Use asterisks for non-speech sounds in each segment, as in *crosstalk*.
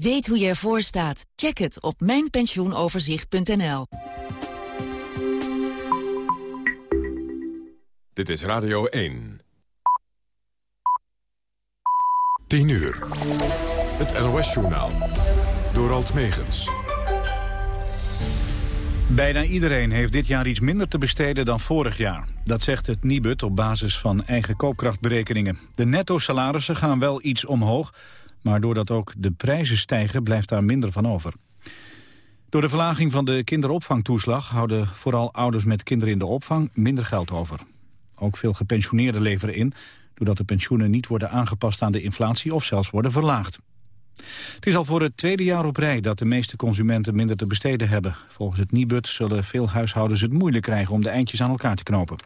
Weet hoe je ervoor staat? Check het op mijnpensioenoverzicht.nl. Dit is Radio 1. 10 uur. Het NOS-journaal. Door Alt Megens. Bijna iedereen heeft dit jaar iets minder te besteden dan vorig jaar. Dat zegt het Nibud op basis van eigen koopkrachtberekeningen. De netto-salarissen gaan wel iets omhoog... maar doordat ook de prijzen stijgen blijft daar minder van over. Door de verlaging van de kinderopvangtoeslag... houden vooral ouders met kinderen in de opvang minder geld over. Ook veel gepensioneerden leveren in... doordat de pensioenen niet worden aangepast aan de inflatie... of zelfs worden verlaagd. Het is al voor het tweede jaar op rij dat de meeste consumenten minder te besteden hebben. Volgens het Nibud zullen veel huishoudens het moeilijk krijgen om de eindjes aan elkaar te knopen.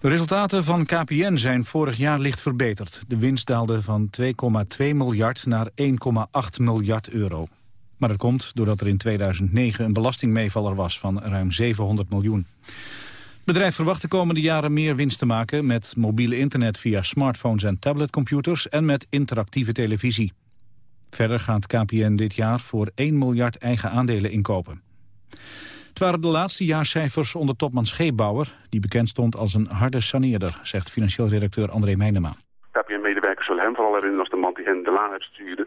De resultaten van KPN zijn vorig jaar licht verbeterd. De winst daalde van 2,2 miljard naar 1,8 miljard euro. Maar dat komt doordat er in 2009 een belastingmeevaller was van ruim 700 miljoen. Het bedrijf verwacht de komende jaren meer winst te maken... met mobiele internet via smartphones en tabletcomputers... en met interactieve televisie. Verder gaat KPN dit jaar voor 1 miljard eigen aandelen inkopen. Het waren de laatste jaarcijfers onder topman Scheepbouwer... die bekend stond als een harde saneerder, zegt financieel redacteur André Meijnema. KPN-medewerkers zullen hem vooral herinneren als de man die hen de laan uitstuurde.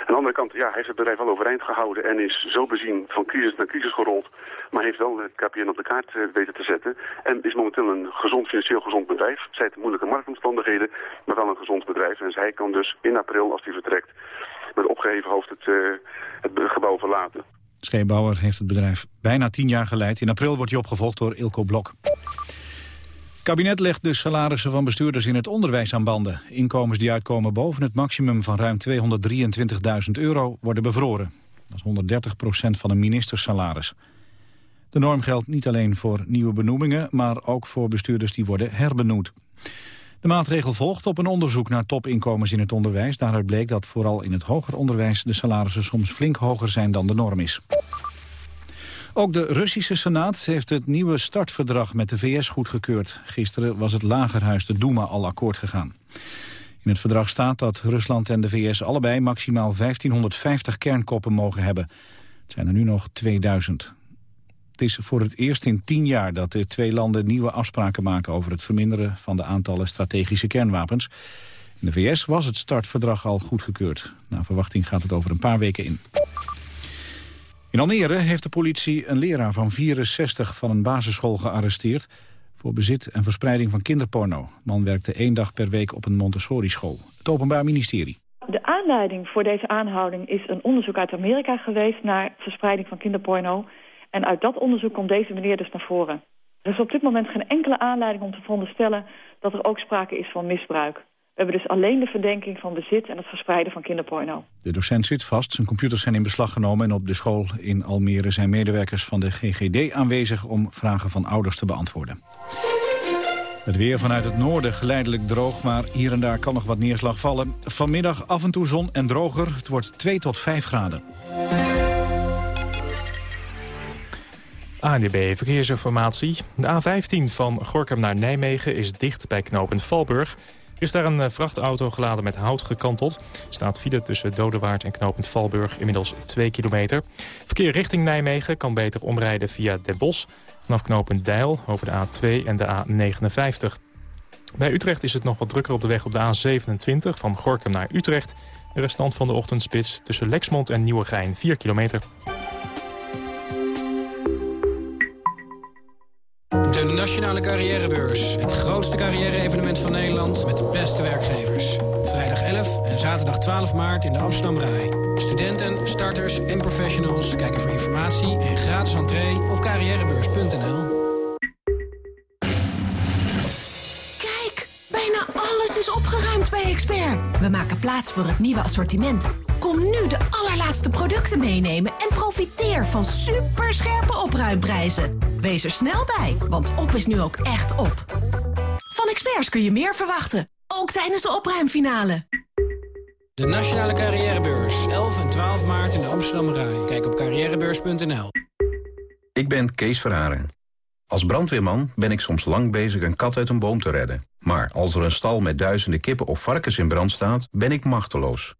Aan de andere kant ja, heeft het bedrijf wel overeind gehouden en is zo bezien van crisis naar crisis gerold. Maar heeft wel het KPN op de kaart eh, weten te zetten. En is momenteel een gezond, financieel gezond bedrijf. Zij heeft moeilijke marktomstandigheden, maar wel een gezond bedrijf. En zij kan dus in april, als hij vertrekt, met opgeheven hoofd het, uh, het gebouw verlaten. Scheepbouwer heeft het bedrijf bijna tien jaar geleid. In april wordt hij opgevolgd door Ilko Blok. Het kabinet legt de salarissen van bestuurders in het onderwijs aan banden. Inkomens die uitkomen boven het maximum van ruim 223.000 euro worden bevroren. Dat is 130 procent van een ministersalaris. De norm geldt niet alleen voor nieuwe benoemingen... maar ook voor bestuurders die worden herbenoemd. De maatregel volgt op een onderzoek naar topinkomens in het onderwijs. Daaruit bleek dat vooral in het hoger onderwijs... de salarissen soms flink hoger zijn dan de norm is. Ook de Russische Senaat heeft het nieuwe startverdrag met de VS goedgekeurd. Gisteren was het Lagerhuis, de Duma, al akkoord gegaan. In het verdrag staat dat Rusland en de VS allebei maximaal 1550 kernkoppen mogen hebben. Het zijn er nu nog 2000. Het is voor het eerst in tien jaar dat de twee landen nieuwe afspraken maken over het verminderen van de aantallen strategische kernwapens. In de VS was het startverdrag al goedgekeurd. Naar verwachting gaat het over een paar weken in. In Almere heeft de politie een leraar van 64 van een basisschool gearresteerd... voor bezit en verspreiding van kinderporno. De man werkte één dag per week op een Montessori-school. Het Openbaar Ministerie. De aanleiding voor deze aanhouding is een onderzoek uit Amerika geweest... naar verspreiding van kinderporno. En uit dat onderzoek komt deze meneer dus naar voren. Er is op dit moment geen enkele aanleiding om te veronderstellen... dat er ook sprake is van misbruik. We hebben dus alleen de verdenking van bezit en het verspreiden van kinderporno. De docent zit vast, zijn computers zijn in beslag genomen... en op de school in Almere zijn medewerkers van de GGD aanwezig... om vragen van ouders te beantwoorden. Het weer vanuit het noorden geleidelijk droog, maar hier en daar kan nog wat neerslag vallen. Vanmiddag af en toe zon en droger. Het wordt 2 tot 5 graden. ANDB Verkeersinformatie. De A15 van Gorkum naar Nijmegen is dicht bij knooppunt Valburg is daar een eh, vrachtauto geladen met hout gekanteld. Er staat file tussen Dodewaard en knooppunt Valburg inmiddels 2 kilometer. Verkeer richting Nijmegen kan beter omrijden via Den Bosch... vanaf knooppunt over de A2 en de A59. Bij Utrecht is het nog wat drukker op de weg op de A27 van Gorkum naar Utrecht. De restant van de ochtendspits tussen Lexmond en Nieuwegein 4 kilometer. De Nationale Carrièrebeurs. Het grootste carrière-evenement van Nederland met de beste werkgevers. Vrijdag 11 en zaterdag 12 maart in de Amsterdam Rai. Studenten, starters en professionals kijken voor informatie en gratis entree op carrièrebeurs.nl. Kijk, bijna alles is opgeruimd bij Expert. We maken plaats voor het nieuwe assortiment. Kom nu de allerlaatste producten meenemen en profiteer van superscherpe opruimprijzen. Wees er snel bij, want op is nu ook echt op. Van experts kun je meer verwachten, ook tijdens de opruimfinale. De Nationale Carrièrebeurs, 11 en 12 maart in de Amsterdam Rai. Kijk op carrièrebeurs.nl. Ik ben Kees Verharen. Als brandweerman ben ik soms lang bezig een kat uit een boom te redden. Maar als er een stal met duizenden kippen of varkens in brand staat, ben ik machteloos.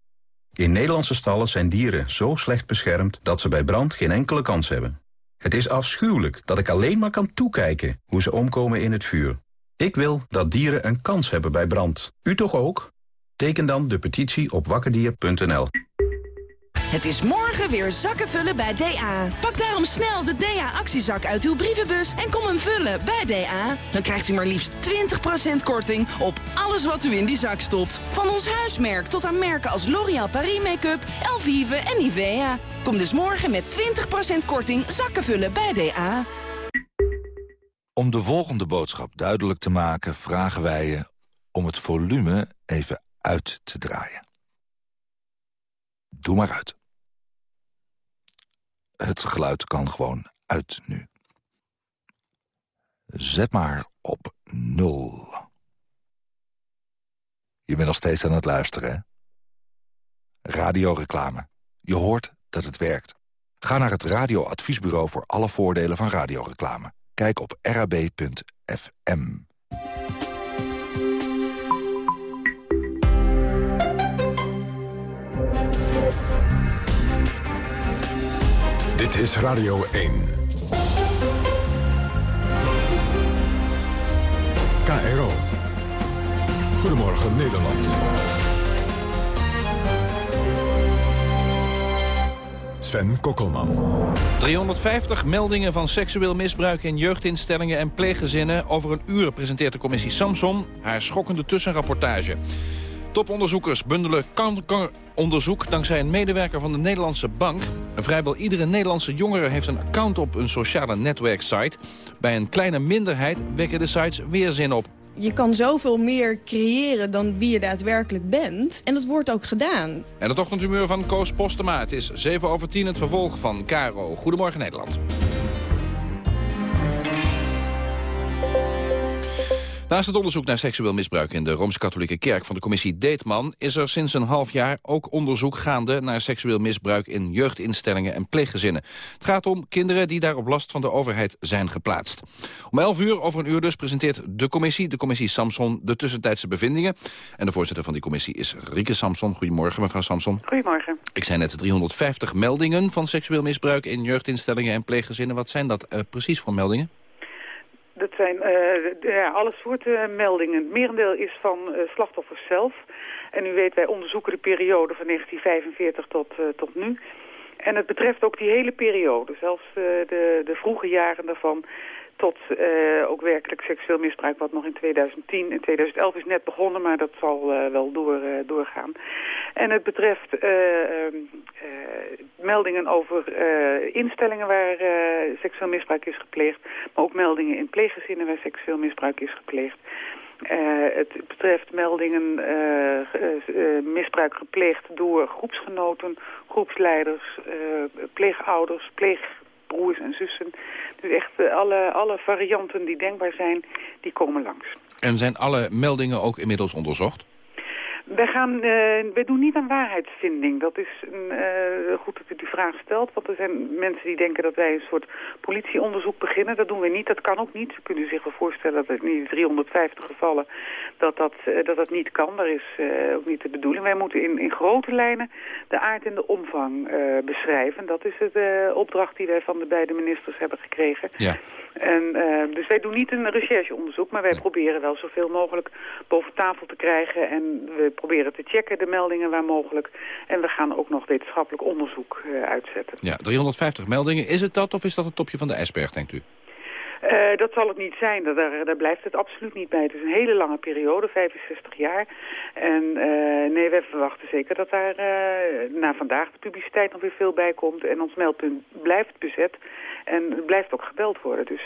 In Nederlandse stallen zijn dieren zo slecht beschermd dat ze bij brand geen enkele kans hebben. Het is afschuwelijk dat ik alleen maar kan toekijken hoe ze omkomen in het vuur. Ik wil dat dieren een kans hebben bij brand. U toch ook? Teken dan de petitie op wakkerdier.nl. Het is morgen weer zakken vullen bij DA. Pak daarom snel de DA-actiezak uit uw brievenbus en kom hem vullen bij DA. Dan krijgt u maar liefst 20% korting op alles wat u in die zak stopt. Van ons huismerk tot aan merken als L'Oréal Paris Make-up, Elvive en Nivea. Kom dus morgen met 20% korting zakken vullen bij DA. Om de volgende boodschap duidelijk te maken vragen wij je om het volume even uit te draaien. Doe maar uit. Het geluid kan gewoon uit nu. Zet maar op nul. Je bent nog steeds aan het luisteren, hè? Radioreclame. Je hoort dat het werkt. Ga naar het radioadviesbureau voor alle voordelen van radioreclame. Kijk op rab.fm. Dit is Radio 1. KRO. Goedemorgen Nederland. Sven Kokkelman. 350 meldingen van seksueel misbruik in jeugdinstellingen en pleeggezinnen. Over een uur presenteert de commissie Samson haar schokkende tussenrapportage. Toponderzoekers bundelen kankeronderzoek dankzij een medewerker van de Nederlandse Bank. Vrijwel iedere Nederlandse jongere heeft een account op een sociale netwerksite. Bij een kleine minderheid wekken de sites weerzin op. Je kan zoveel meer creëren dan wie je daadwerkelijk bent. En dat wordt ook gedaan. En het ochtendhumeur van Koos Postema. Het is 7 over 10 het vervolg van Caro. Goedemorgen Nederland. Naast het onderzoek naar seksueel misbruik in de Rooms-Katholieke Kerk van de commissie Deetman... is er sinds een half jaar ook onderzoek gaande naar seksueel misbruik in jeugdinstellingen en pleeggezinnen. Het gaat om kinderen die daar op last van de overheid zijn geplaatst. Om 11 uur, over een uur dus, presenteert de commissie, de commissie Samson, de tussentijdse bevindingen. En de voorzitter van die commissie is Rieke Samson. Goedemorgen, mevrouw Samson. Goedemorgen. Ik zei net 350 meldingen van seksueel misbruik in jeugdinstellingen en pleeggezinnen. Wat zijn dat uh, precies voor meldingen? Dat zijn uh, ja, alle soorten meldingen. Het merendeel is van uh, slachtoffers zelf. En u weet, wij onderzoeken de periode van 1945 tot, uh, tot nu. En het betreft ook die hele periode, zelfs de, de vroege jaren daarvan tot uh, ook werkelijk seksueel misbruik wat nog in 2010 en 2011 is net begonnen, maar dat zal uh, wel door, uh, doorgaan. En het betreft meldingen over instellingen waar seksueel misbruik is gepleegd, maar ook meldingen in pleeggezinnen waar seksueel misbruik is gepleegd. het betreft meldingen misbruik gepleegd door groepsgenoten, groepsleiders, pleegouders, pleeg broers en zussen. Dus echt eh, alle, alle varianten die denkbaar zijn, die komen langs. En zijn alle meldingen ook inmiddels onderzocht? Wij, gaan, uh, wij doen niet aan waarheidsvinding. Dat is uh, goed dat u die vraag stelt. Want er zijn mensen die denken dat wij een soort politieonderzoek beginnen. Dat doen we niet. Dat kan ook niet. Ze kunnen zich wel voorstellen dat in die 350 gevallen dat dat, uh, dat, dat niet kan. Dat is ook niet de bedoeling. Wij moeten in, in grote lijnen de aard en de omvang beschrijven. Dat is de opdracht die wij van de beide ministers hebben gekregen. Ja. En, dus wij doen niet een rechercheonderzoek. Maar wij nee. proberen wel zoveel mogelijk boven tafel te krijgen. En we proberen te checken, de meldingen waar mogelijk. En we gaan ook nog wetenschappelijk onderzoek uh, uitzetten. Ja, 350 meldingen. Is het dat of is dat het topje van de ijsberg, denkt u? Uh, dat zal het niet zijn, daar, daar blijft het absoluut niet bij. Het is een hele lange periode, 65 jaar. En uh, nee, we verwachten zeker dat daar uh, na vandaag de publiciteit nog weer veel bij komt. En ons meldpunt blijft bezet en het blijft ook gebeld worden. Dus,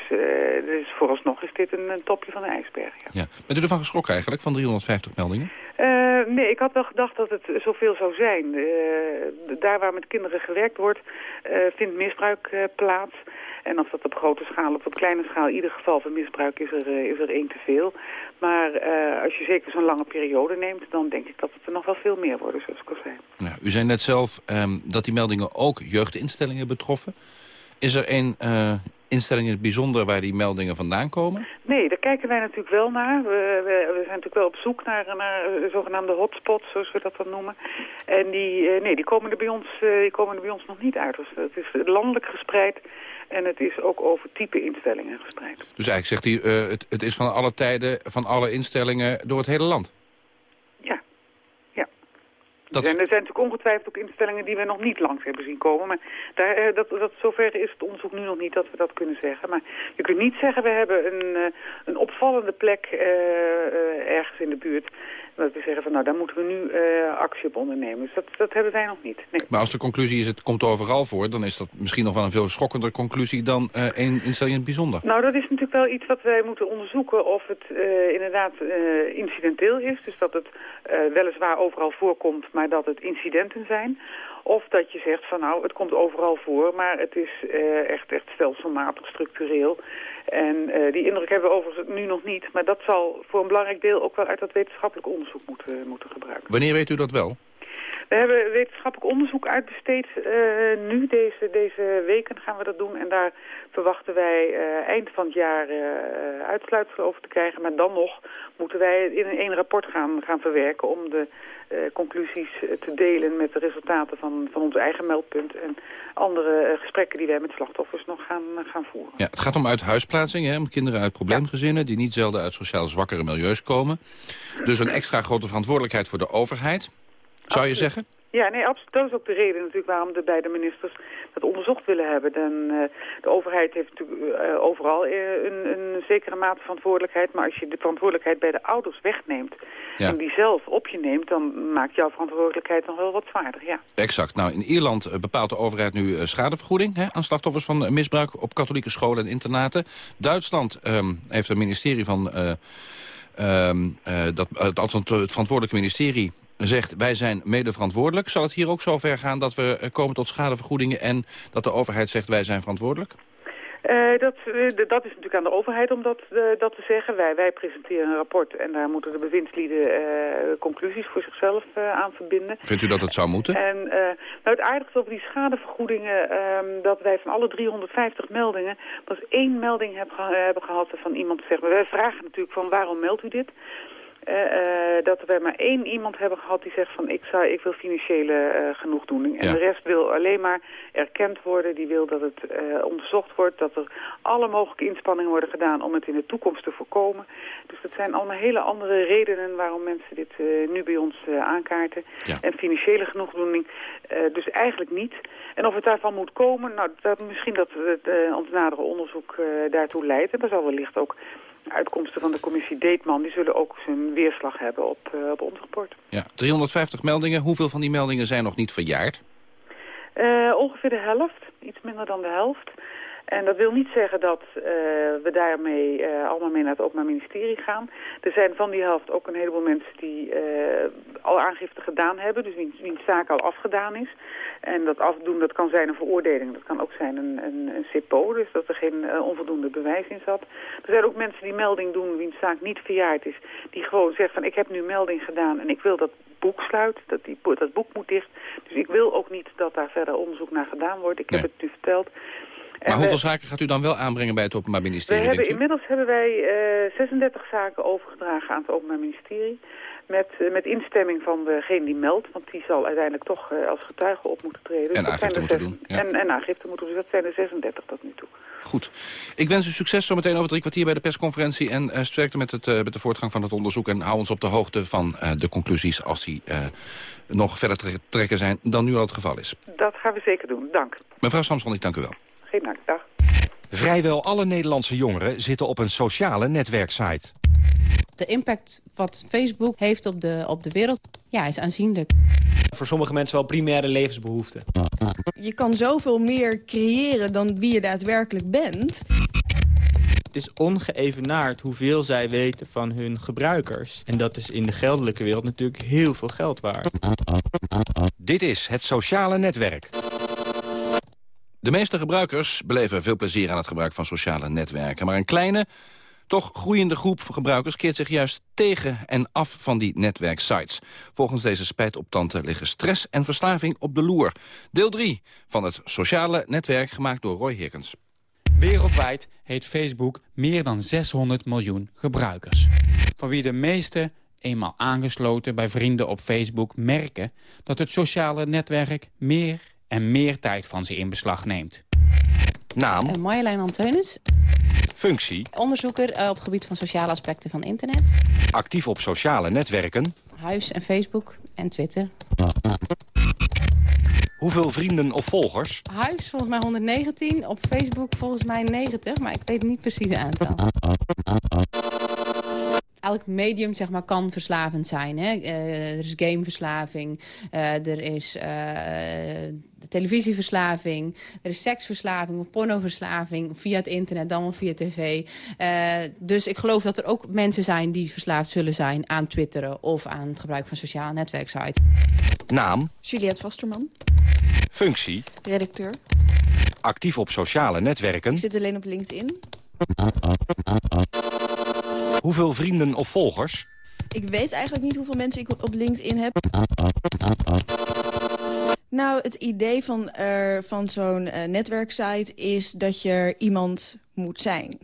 dus vooralsnog is dit een, een topje van de ijsberg. Ja. ja. Bent u ervan geschrokken eigenlijk, van 350 meldingen? Nee, ik had wel gedacht dat het zoveel zou zijn. daar waar met kinderen gewerkt wordt, vindt misbruik plaats. En of dat op grote schaal of op kleine schaal, in ieder geval van misbruik is er, is er één te veel. Maar als je zeker zo'n lange periode neemt, dan denk ik dat het er nog wel veel meer worden, zoals ik al zei. Ja, u zei net zelf um, dat die meldingen ook jeugdinstellingen betroffen. Is er een instellingen in het bijzonder waar die meldingen vandaan komen? Nee, daar kijken wij natuurlijk wel naar. We, we, we zijn natuurlijk wel op zoek naar, naar eh, zogenaamde hotspots, zoals we dat dan noemen. En die, eh, nee, die komen, er bij ons, eh, die komen er bij ons nog niet uit. Dus het is landelijk gespreid en het is ook over type instellingen gespreid. Dus eigenlijk zegt hij, uh, het, het is van alle tijden, van alle instellingen door het hele land? Dat... Er, zijn, er zijn natuurlijk ongetwijfeld ook instellingen die we nog niet langs hebben zien komen. Maar daar, eh, dat, dat, zover is het onderzoek nu nog niet dat we dat kunnen zeggen. Maar je kunt niet zeggen, we hebben een, eh, een opvallende plek uh, ergens in de buurt. Dat we zeggen van nou, daar moeten we nu actie op ondernemen. Dus dat, dat hebben wij nog niet. Nee. Maar als de conclusie is het komt overal voor... dan is dat misschien nog wel een veel schokkender conclusie dan één instelling in het bijzonder. Nou, dat is natuurlijk wel iets wat wij moeten onderzoeken of het inderdaad incidenteel is. Dus dat het weliswaar overal voorkomt, maar dat het incidenten zijn. Of dat je zegt van nou, het komt overal voor, maar het is echt, echt stelselmatig, structureel. En uh, die indruk hebben we overigens nu nog niet. Maar dat zal voor een belangrijk deel ook wel uit dat wetenschappelijk onderzoek moeten, moeten gebruiken. Wanneer weet u dat wel? We hebben wetenschappelijk onderzoek uitbesteed. Uh, nu, deze, deze weken gaan we dat doen. En daar verwachten wij uh, eind van het jaar uh, uitsluitsel over te krijgen. Maar dan nog moeten wij in een één rapport gaan, gaan verwerken... om de conclusies te delen met de resultaten van, van ons eigen meldpunt... en andere gesprekken die wij met slachtoffers nog gaan, gaan voeren. Ja, het gaat om uithuisplaatsing, hè, om kinderen uit probleemgezinnen... die niet zelden uit sociaal zwakkere milieus komen. Dus een extra grote verantwoordelijkheid voor de overheid... Zou je zeggen? Ja, nee, absoluut. Dat is ook de reden natuurlijk waarom de beide ministers dat onderzocht willen hebben. Dan, uh, de overheid heeft natuurlijk uh, overal uh, een, een, zekere mate verantwoordelijkheid. Maar als je de verantwoordelijkheid bij de ouders wegneemt ja. en die zelf op je neemt... dan maakt jouw verantwoordelijkheid nog wel wat zwaarder, ja. Exact. Nou, in Ierland bepaalt de overheid nu schadevergoeding hè, aan slachtoffers van misbruik op katholieke scholen en internaten. Duitsland um, heeft een ministerie van... Um, dat, althans het verantwoordelijke ministerie zegt wij zijn mede verantwoordelijk. Zal het hier ook zo ver gaan dat we eh, komen tot schadevergoedingen... en dat de overheid zegt wij zijn verantwoordelijk? Uh, dat, uh, dat is natuurlijk aan de overheid om dat, uh, dat te zeggen. Wij, wij presenteren een rapport en daar moeten de bewindslieden conclusies voor zichzelf aan verbinden. Vindt u dat het zou moeten? En nou, het over die schadevergoedingen, ehm, dat wij van alle 350 meldingen, pas één melding heb, hebben gehad van iemand te zeggen. Wij vragen natuurlijk van waarom meldt u dit? Uh, dat we maar één iemand hebben gehad die zegt van ik, zou, ik wil financiële uh, genoegdoening. En ja. de rest wil alleen maar erkend worden. Die wil dat het uh, onderzocht wordt. Dat er alle mogelijke inspanningen worden gedaan om het in de toekomst te voorkomen. Dus dat zijn allemaal hele andere redenen waarom mensen dit nu bij ons aankaarten. Ja. En financiële genoegdoening dus eigenlijk niet. En of het daarvan moet komen, nou dat, misschien dat het, ons nadere onderzoek daartoe leidt. En dat zal wellicht ook uitkomsten van de commissie Deetman... die zullen ook zijn weerslag hebben op, uh, op ons rapport. Ja, 350 meldingen. Hoeveel van die meldingen zijn nog niet verjaard? Uh, ongeveer de helft. Iets minder dan de helft. En dat wil niet zeggen dat uh, we daarmee uh, allemaal mee naar het Openbaar Ministerie gaan. Er zijn van die helft ook een heleboel mensen die uh, al aangifte gedaan hebben, dus wiens, wiens zaak al afgedaan is. En dat afdoen, dat kan zijn een veroordeling, dat kan ook zijn een, een, een CIPO, dus dat er geen onvoldoende bewijs in zat. Er zijn ook mensen die melding doen wiens zaak niet verjaard is, die gewoon zeggen van ik heb nu melding gedaan en ik wil dat boek sluit, dat, die, dat boek moet dicht. Dus ik wil ook niet dat daar verder onderzoek naar gedaan wordt. Ik heb het u verteld. Maar hoeveel zaken gaat u dan wel aanbrengen bij het Openbaar Ministerie? We hebben, inmiddels hebben wij uh, 36 zaken overgedragen aan het Openbaar Ministerie. Met, uh, met instemming van degene die meldt. Want die zal uiteindelijk toch uh, als getuige op moeten treden. En aangifte moeten doen. Ja. En, en aangifte moeten doen. Dus dat zijn er 36 tot nu toe. Goed. Ik wens u succes zometeen over drie kwartier bij de persconferentie. En sterkte met, het, met de voortgang van het onderzoek. En hou ons op de hoogte van de conclusies als die nog verder te trekken zijn dan nu al het geval is. Dat gaan we zeker doen. Dank. Mevrouw Samson, ik dank u wel. Geen. Dag. Vrijwel alle Nederlandse jongeren zitten op een sociale netwerksite. De impact wat Facebook heeft op de, op de wereld ja, is aanzienlijk. Voor sommige mensen wel primaire levensbehoeften. Je kan zoveel meer creëren dan wie je daadwerkelijk bent. Het is ongeëvenaard hoeveel zij weten van hun gebruikers. En dat is in de geldelijke wereld natuurlijk heel veel geld waard. Dit is het sociale netwerk. De meeste gebruikers beleven veel plezier aan het gebruik van sociale netwerken. Maar een kleine, toch groeiende groep gebruikers keert zich juist tegen en af van die netwerksites. Volgens deze spijtoptante liggen stress en verslaving op de loer. Deel 3 van het sociale netwerk gemaakt door Roy Hirkens. Wereldwijd heeft Facebook meer dan 600 miljoen gebruikers. Van wie de meeste, eenmaal aangesloten bij vrienden op Facebook... merken dat het sociale netwerk meer en meer tijd van ze in beslag neemt. Naam, Uh, Marjolein Anteunis, functie, onderzoeker eh, op het gebied van sociale aspecten van internet. actief op sociale netwerken... Huis en Facebook en Twitter. Hoeveel vrienden of volgers? Huis volgens mij 119, op Facebook volgens mij 90, maar ik weet niet precies het aantal. Elk medium zeg maar, kan verslavend zijn. Hè? Eh, er is gameverslaving, eh, er is eh, televisieverslaving, er is seksverslaving of pornoverslaving via het internet, dan wel via tv. Eh, dus ik geloof dat er ook mensen zijn die verslaafd zullen zijn aan twitteren of aan het gebruik van sociale netwerksites. Naam, Juliette Vasterman, functie, redacteur. actief op sociale netwerken... Ik zit alleen op LinkedIn. Hoeveel vrienden of volgers? Ik weet eigenlijk niet hoeveel mensen ik op LinkedIn heb. Nou, het idee van, van zo'n eh, netwerksite is dat je iemand moet zijn.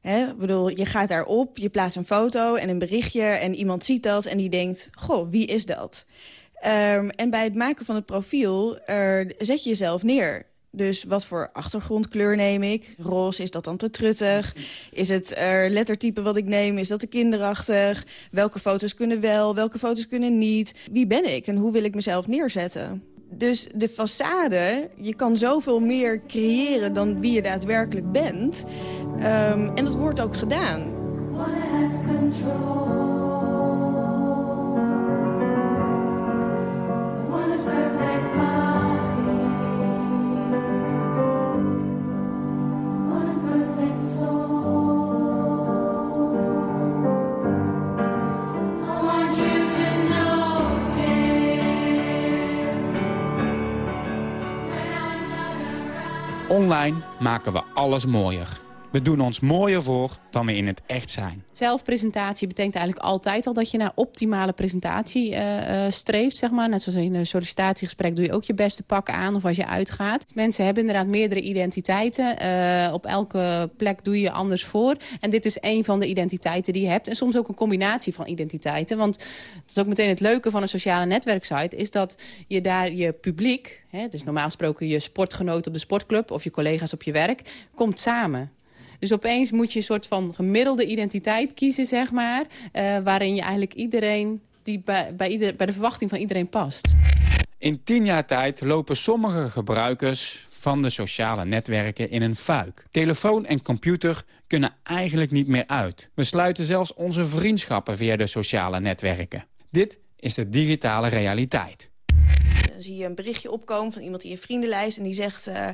Hè? Ik bedoel, je gaat daarop, je plaatst een foto en een berichtje... en iemand ziet dat en die denkt, goh, wie is dat? Ehm, en bij het maken van het profiel zet je jezelf neer. Dus wat voor achtergrondkleur neem ik? Roze, is dat dan te truttig? Is het lettertype wat ik neem, is dat te kinderachtig? Welke foto's kunnen wel, welke foto's kunnen niet? Wie ben ik en hoe wil ik mezelf neerzetten? Dus de façade, je kan zoveel meer creëren dan wie je daadwerkelijk bent. Um, en dat wordt ook gedaan. Online maken we alles mooier. We doen ons mooier voor dan we in het echt zijn. Zelfpresentatie betekent eigenlijk altijd al dat je naar optimale presentatie uh, uh, streeft. Zeg maar. Net zoals in een sollicitatiegesprek doe je ook je beste pak aan of als je uitgaat. Mensen hebben inderdaad meerdere identiteiten. Uh, op elke plek doe je anders voor. En dit is een van de identiteiten die je hebt. En soms ook een combinatie van identiteiten. Want het is ook meteen het leuke van een sociale netwerksite... is dat je daar je publiek, hè, dus normaal gesproken je sportgenoot op de sportclub... of je collega's op je werk, komt samen. Dus opeens moet je een soort van gemiddelde identiteit kiezen, zeg maar. Uh, waarin je eigenlijk iedereen, die bij, bij, ieder, bij de verwachting van iedereen past. In tien jaar tijd lopen sommige gebruikers van de sociale netwerken in een fuik. Telefoon en computer kunnen eigenlijk niet meer uit. We sluiten zelfs onze vriendschappen via de sociale netwerken. Dit is de digitale realiteit. Zie je een berichtje opkomen van iemand in je vriendenlijst... en die zegt uh,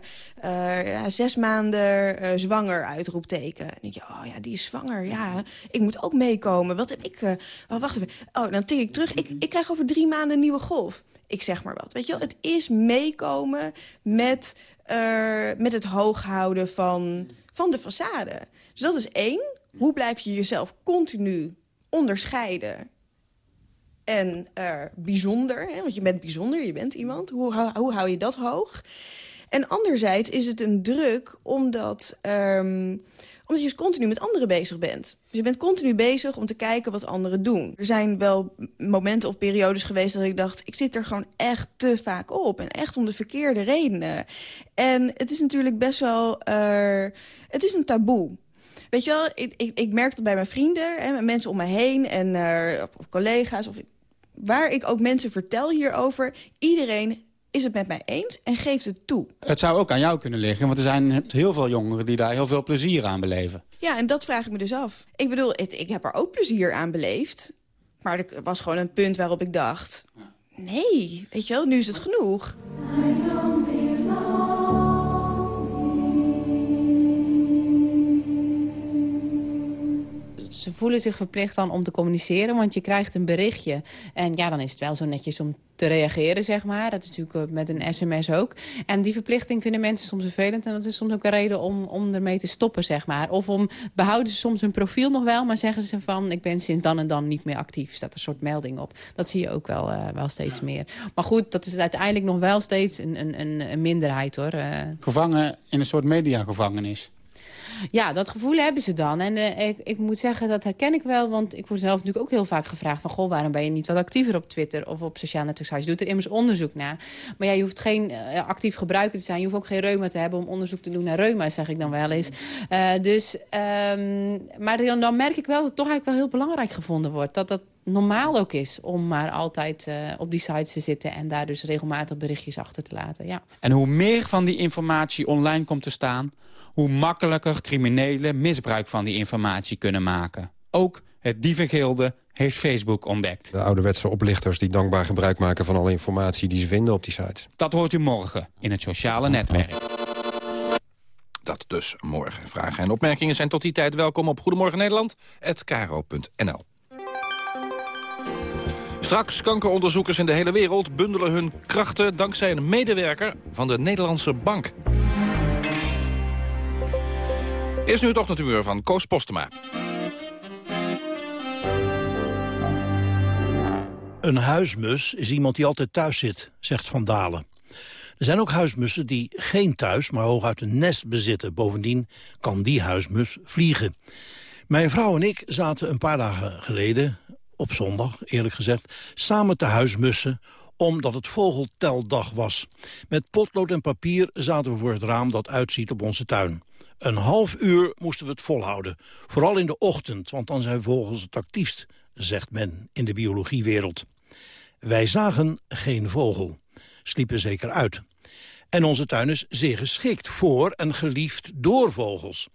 uh, zes maanden uh, zwanger, uitroepteken. En dan denk je, oh ja, die is zwanger, ja, ik moet ook meekomen. Wat heb ik... oh, wacht even. Oh, dan tik ik terug. Ik, ik krijg over drie maanden een nieuwe golf. Ik zeg maar wat. Weet je wel, het is meekomen met, met het hooghouden van, van de façade. Dus dat is één. Hoe blijf je jezelf continu onderscheiden en uh, bijzonder. Hè? Want je bent bijzonder, je bent iemand. Hoe, hoe, hou je dat hoog? En anderzijds is het een druk omdat, um, omdat je continu met anderen bezig bent. Dus je bent continu bezig om te kijken wat anderen doen. Er zijn wel momenten of periodes geweest dat ik dacht... ik zit er gewoon echt te vaak op. En echt om de verkeerde redenen. En het is natuurlijk best wel... Uh, het is een taboe. Weet je wel, ik, ik, ik merk dat bij mijn vrienden, hè, mensen om me heen... en uh, of collega's, of waar ik ook mensen vertel hierover... iedereen is het met mij eens en geeft het toe. Het zou ook aan jou kunnen liggen, want er zijn heel veel jongeren... die daar heel veel plezier aan beleven. Ja, en dat vraag ik me dus af. Ik bedoel, het, ik heb er ook plezier aan beleefd. Maar er was gewoon een punt waarop ik dacht... nee, weet je wel, nu is het genoeg. Ze voelen zich verplicht dan om te communiceren, want je krijgt een berichtje. En ja, dan is het wel zo netjes om te reageren, zeg maar. Dat is natuurlijk met een sms ook. En die verplichting vinden mensen soms vervelend. En dat is soms ook een reden om, om ermee te stoppen, zeg maar. Of om, behouden ze soms hun profiel nog wel... maar zeggen ze van, ik ben sinds dan en dan niet meer actief. Staat een soort melding op. Dat zie je ook wel, uh, wel steeds meer. Maar goed, dat is uiteindelijk nog wel steeds een, een, een minderheid, hoor. Uh, Gevangen in een soort mediagevangenis. Ja, dat gevoel hebben ze dan. En uh, ik, ik, moet zeggen, dat herken ik wel. Want ik word zelf natuurlijk ook heel vaak gevraagd van... goh, waarom ben je niet wat actiever op Twitter of op sociale netwerken? Je doet er immers onderzoek naar. Maar ja, je hoeft geen uh, actief gebruiker te zijn. Je hoeft ook geen reuma te hebben om onderzoek te doen naar reuma, zeg ik dan wel eens. Uh, dus, um, maar dan, dan merk ik wel dat het toch eigenlijk wel heel belangrijk gevonden wordt. Dat dat normaal ook is om maar altijd uh, op die sites te zitten... en daar dus regelmatig berichtjes achter te laten. Ja. En hoe meer van die informatie online komt te staan... hoe makkelijker criminelen misbruik van die informatie kunnen maken. Ook het dievengilde heeft Facebook ontdekt. De ouderwetse oplichters die dankbaar gebruik maken van alle informatie die ze vinden op die sites. Dat hoort u morgen in het sociale netwerk. Dat dus morgen. Vragen en opmerkingen zijn tot die tijd welkom op Goedemorgen Nederland, Straks kankeronderzoekers in de hele wereld bundelen hun krachten... dankzij een medewerker van de Nederlandse Bank. Eerst nu het ochtendhumeur van Koos Postema. Een huismus is iemand die altijd thuis zit, zegt Van Dalen. Er zijn ook huismussen die geen thuis, maar hooguit een nest bezitten. Bovendien kan die huismus vliegen. Mijn vrouw en ik zaten een paar dagen geleden op zondag, eerlijk gezegd, samen te huismussen omdat het vogelteldag was. Met potlood en papier zaten we voor het raam dat uitziet op onze tuin. Een half uur moesten we het volhouden. Vooral in de ochtend, want dan zijn vogels het actiefst, zegt men in de biologiewereld. Wij zagen geen vogel, sliepen zeker uit. En onze tuin is zeer geschikt voor en geliefd door vogels.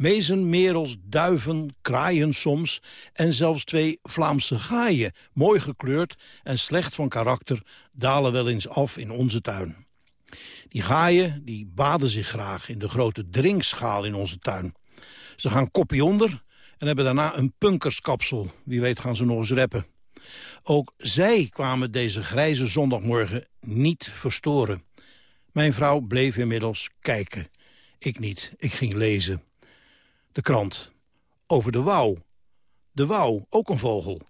Mezen, merels, duiven, kraaien soms en zelfs twee Vlaamse gaaien, mooi gekleurd en slecht van karakter, dalen wel eens af in onze tuin. Die gaaien die baden zich graag in de grote drinkschaal in onze tuin. Ze gaan koppie onder en hebben daarna een punkerskapsel. Wie weet gaan ze nog eens reppen. Ook zij kwamen deze grijze zondagmorgen niet verstoren. Mijn vrouw bleef inmiddels kijken. Ik niet, ik ging lezen. De krant. Over de wouw. De wouw, ook een vogel.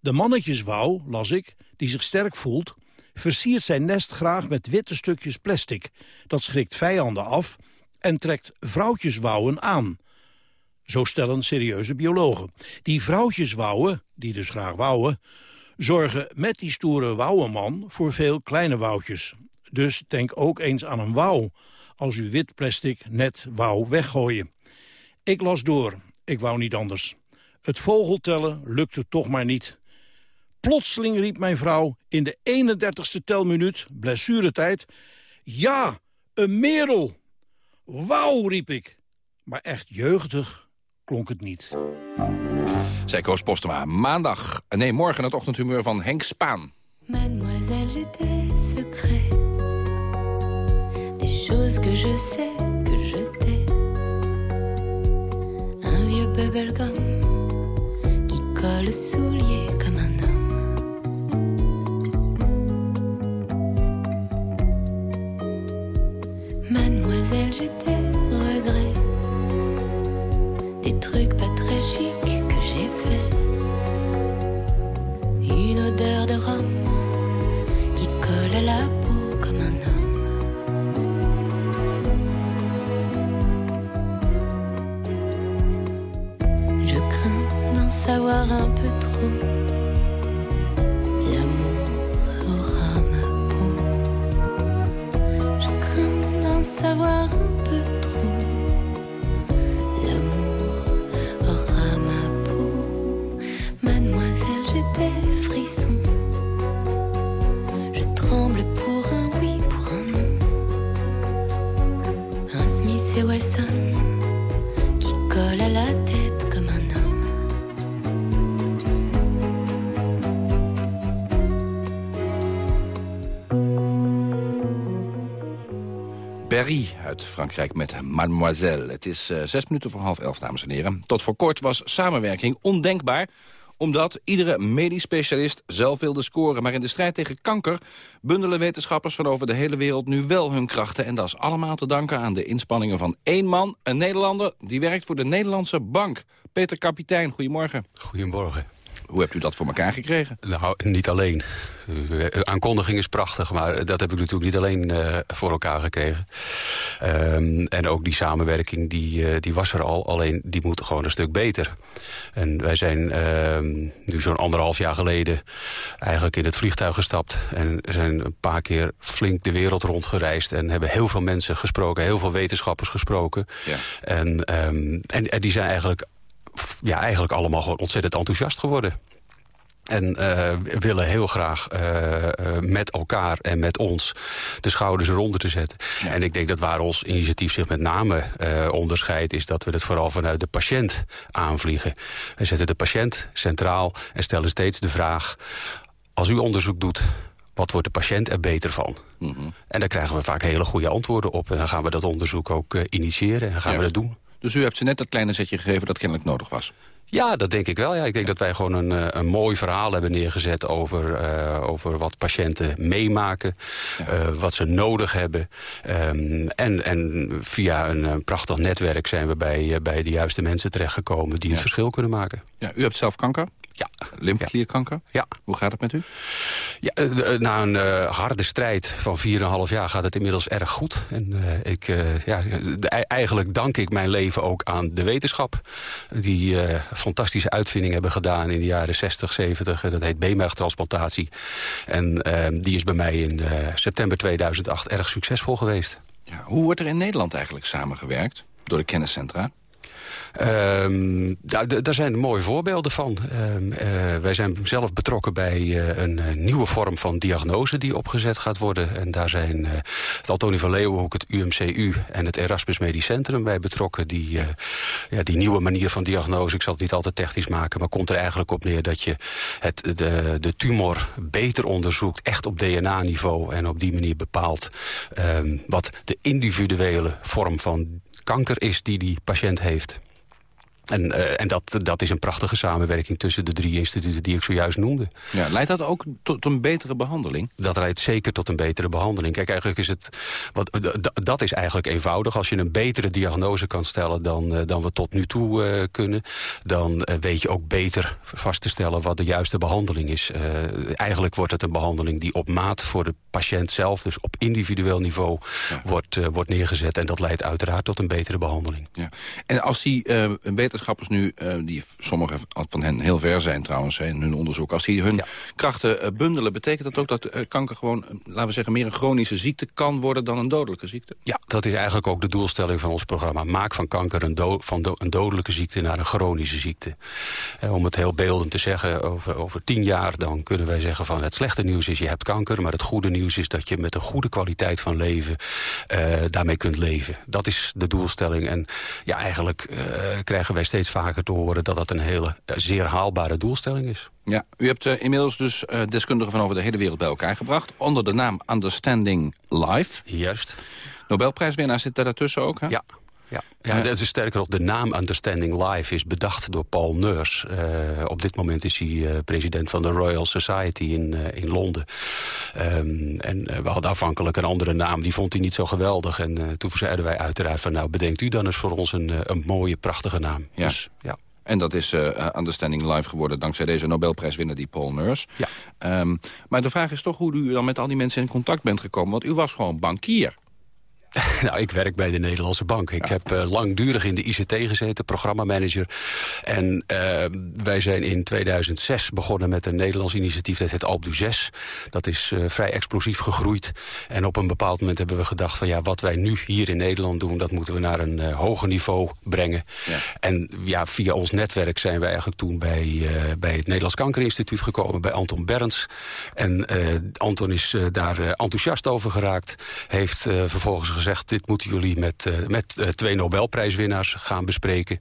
De mannetjeswouw, las ik, die zich sterk voelt... versiert zijn nest graag met witte stukjes plastic. Dat schrikt vijanden af en trekt vrouwtjeswouwen aan. Zo stellen serieuze biologen. Die vrouwtjeswouwen, die dus graag wouwen... zorgen met die stoere wouwenman voor veel kleine wouwtjes. Dus denk ook eens aan een wouw... als u wit plastic net wou weggooien. Ik las door. Ik wou niet anders. Het vogeltellen lukte toch maar niet. Plotseling riep mijn vrouw in de 31ste telminuut, blessuretijd... Ja, een merel! Wauw, riep ik. Maar echt jeugdig klonk het niet. Zij Koos Postema. Maandag, nee, morgen het ochtendhumeur van Henk Spaan. Mademoiselle, j'ai des secrets. Des choses que je sais, bubblegum qui colle soulier comme un homme. Mademoiselle, j'ai des regrets. Des trucs pas très que j'ai fait. Une odeur de rhum savoir un peu trop. L'amour aura ma peau. Je crains d'en savoir un peu trop. L'amour aura ma peau. Mademoiselle, j'ai des frissons. Uit Frankrijk met Mademoiselle. Het is uh, zes minuten voor half elf, dames en heren. Tot voor kort was samenwerking ondenkbaar omdat iedere medisch specialist zelf wilde scoren. Maar in de strijd tegen kanker bundelen wetenschappers van over de hele wereld nu wel hun krachten. En dat is allemaal te danken aan de inspanningen van één man, een Nederlander... die werkt voor de Nederlandse Bank. Peter Kapitein, goedemorgen. Goedemorgen. Hoe hebt u dat voor elkaar gekregen? Nou, niet alleen. Uh, aankondiging is prachtig, maar dat heb ik natuurlijk niet alleen uh, voor elkaar gekregen. Um, en ook die samenwerking, die, uh, die was er al. Alleen, die moet gewoon een stuk beter. En wij zijn nu zo'n anderhalf jaar geleden eigenlijk in het vliegtuig gestapt. En zijn een paar keer flink de wereld rondgereisd. En hebben heel veel mensen gesproken, heel veel wetenschappers gesproken. Ja. En, um, en, en die zijn eigenlijk ja, eigenlijk allemaal gewoon ontzettend enthousiast geworden. En uh, willen heel graag uh, uh, met elkaar en met ons de schouders eronder te zetten. Ja. En ik denk dat waar ons initiatief zich met name onderscheidt... is dat we het vooral vanuit de patiënt aanvliegen. We zetten de patiënt centraal en stellen steeds de vraag... als u onderzoek doet, wat wordt de patiënt er beter van? Mm -hmm. En daar krijgen we vaak hele goede antwoorden op. En dan gaan we dat onderzoek ook initiëren en gaan we dat doen. Dus u hebt ze net dat kleine zetje gegeven dat kennelijk nodig was? Ja, dat denk ik wel. Ja. Ik denk dat wij gewoon een, een mooi verhaal hebben neergezet... over, uh, over wat patiënten meemaken, ja. uh, wat ze nodig hebben. Um, en, en via een, een, prachtig netwerk zijn we bij, bij de juiste mensen terechtgekomen... die ja. het verschil kunnen maken. Ja, u hebt zelf kanker? Ja. Lymfeklierkanker? Ja. Hoe gaat het met u? Ja, na een uh, harde strijd van 4,5 jaar gaat het inmiddels erg goed. En uh, ik, uh, ja, de, eigenlijk dank ik mijn leven ook aan de wetenschap. Die fantastische uitvinding hebben gedaan in de jaren 60, 70. Dat heet beenmergtransplantatie. En die is bij mij in september 2008 erg succesvol geweest. Ja, hoe wordt er in Nederland eigenlijk samengewerkt door de kenniscentra? Um, daar, daar zijn mooie voorbeelden van. Um, uh, wij zijn zelf betrokken bij uh, een uh, nieuwe vorm van diagnose die opgezet gaat worden. En daar zijn het Antonie van Leeuwenhoek, het UMCU en het Erasmus Medisch Centrum bij betrokken. Die, ja, die nieuwe manier van diagnose, ik zal het niet altijd technisch maken... maar komt er eigenlijk op neer dat je het, de, de tumor beter onderzoekt... echt op DNA-niveau en op die manier bepaalt... Um, wat de individuele vorm van kanker is die die patiënt heeft. En, uh, en dat, dat is een prachtige samenwerking tussen de drie instituten die ik zojuist noemde. Ja, leidt dat ook tot een betere behandeling? Dat leidt zeker tot een betere behandeling. Kijk, eigenlijk is het, wat, dat is eigenlijk eenvoudig. Als je een betere diagnose kan stellen dan, uh, dan we tot nu toe uh, kunnen... dan weet je ook beter vast te stellen wat de juiste behandeling is. eigenlijk wordt het een behandeling die op maat voor de patiënt zelf... dus op individueel niveau ja. wordt, wordt neergezet. En dat leidt uiteraard tot een betere behandeling. Ja. En als die een betere wetenschappers nu, uh, die sommigen van hen heel ver zijn trouwens in hun onderzoek... als die hun ja. krachten uh, bundelen, betekent dat ook dat uh, kanker gewoon, laten we zeggen... meer een chronische ziekte kan worden dan een dodelijke ziekte? Ja, dat is eigenlijk ook de doelstelling van ons programma. Maak van kanker een, do van do een dodelijke ziekte naar een chronische ziekte. om het heel beeldend te zeggen, over, over tien jaar dan kunnen wij zeggen van... het slechte nieuws is je hebt kanker, maar het goede nieuws is... dat je met een goede kwaliteit van leven daarmee kunt leven. Dat is de doelstelling en ja, eigenlijk krijgen wij steeds vaker te horen dat dat een hele zeer haalbare doelstelling is. Ja, u hebt uh, inmiddels dus uh, deskundigen van over de hele wereld bij elkaar gebracht... onder de naam Understanding Life. Juist. Nobelprijswinnaar zit daar daartussen ook, hè? Ja. Ja, ja, dat is sterker nog, de naam Understanding Life is bedacht door Paul Nurse. Uh, op dit moment is hij uh, president van de Royal Society in, uh, in Londen. Um, en we hadden afhankelijk een andere naam, die vond hij niet zo geweldig. En toen zeiden wij uiteraard van, nou bedenkt u dan eens voor ons een, een mooie, prachtige naam. Ja. Dus, ja. En dat is uh, Understanding Live geworden dankzij deze Nobelprijswinnaar, die Paul Nurse. Ja. Um, maar de vraag is toch hoe u dan met al die mensen in contact bent gekomen. Want u was gewoon bankier. *laughs* Nou, ik werk bij de Nederlandse Bank. Ik ja. heb uh, langdurig in de ICT gezeten, programmamanager. En uh, wij zijn in 2006 begonnen met een Nederlands initiatief... dat heet Alp 6. Dat is uh, vrij explosief gegroeid. En op een bepaald moment hebben we gedacht... van ja, wat wij nu hier in Nederland doen... dat moeten we naar een hoger niveau brengen. Ja. En ja, via ons netwerk zijn we eigenlijk toen... bij, bij het Nederlands Kankerinstituut gekomen... bij Anton Berns. En Anton is daar enthousiast over geraakt. Heeft vervolgens gezegd... dit moeten jullie met, uh, met uh, twee Nobelprijswinnaars gaan bespreken.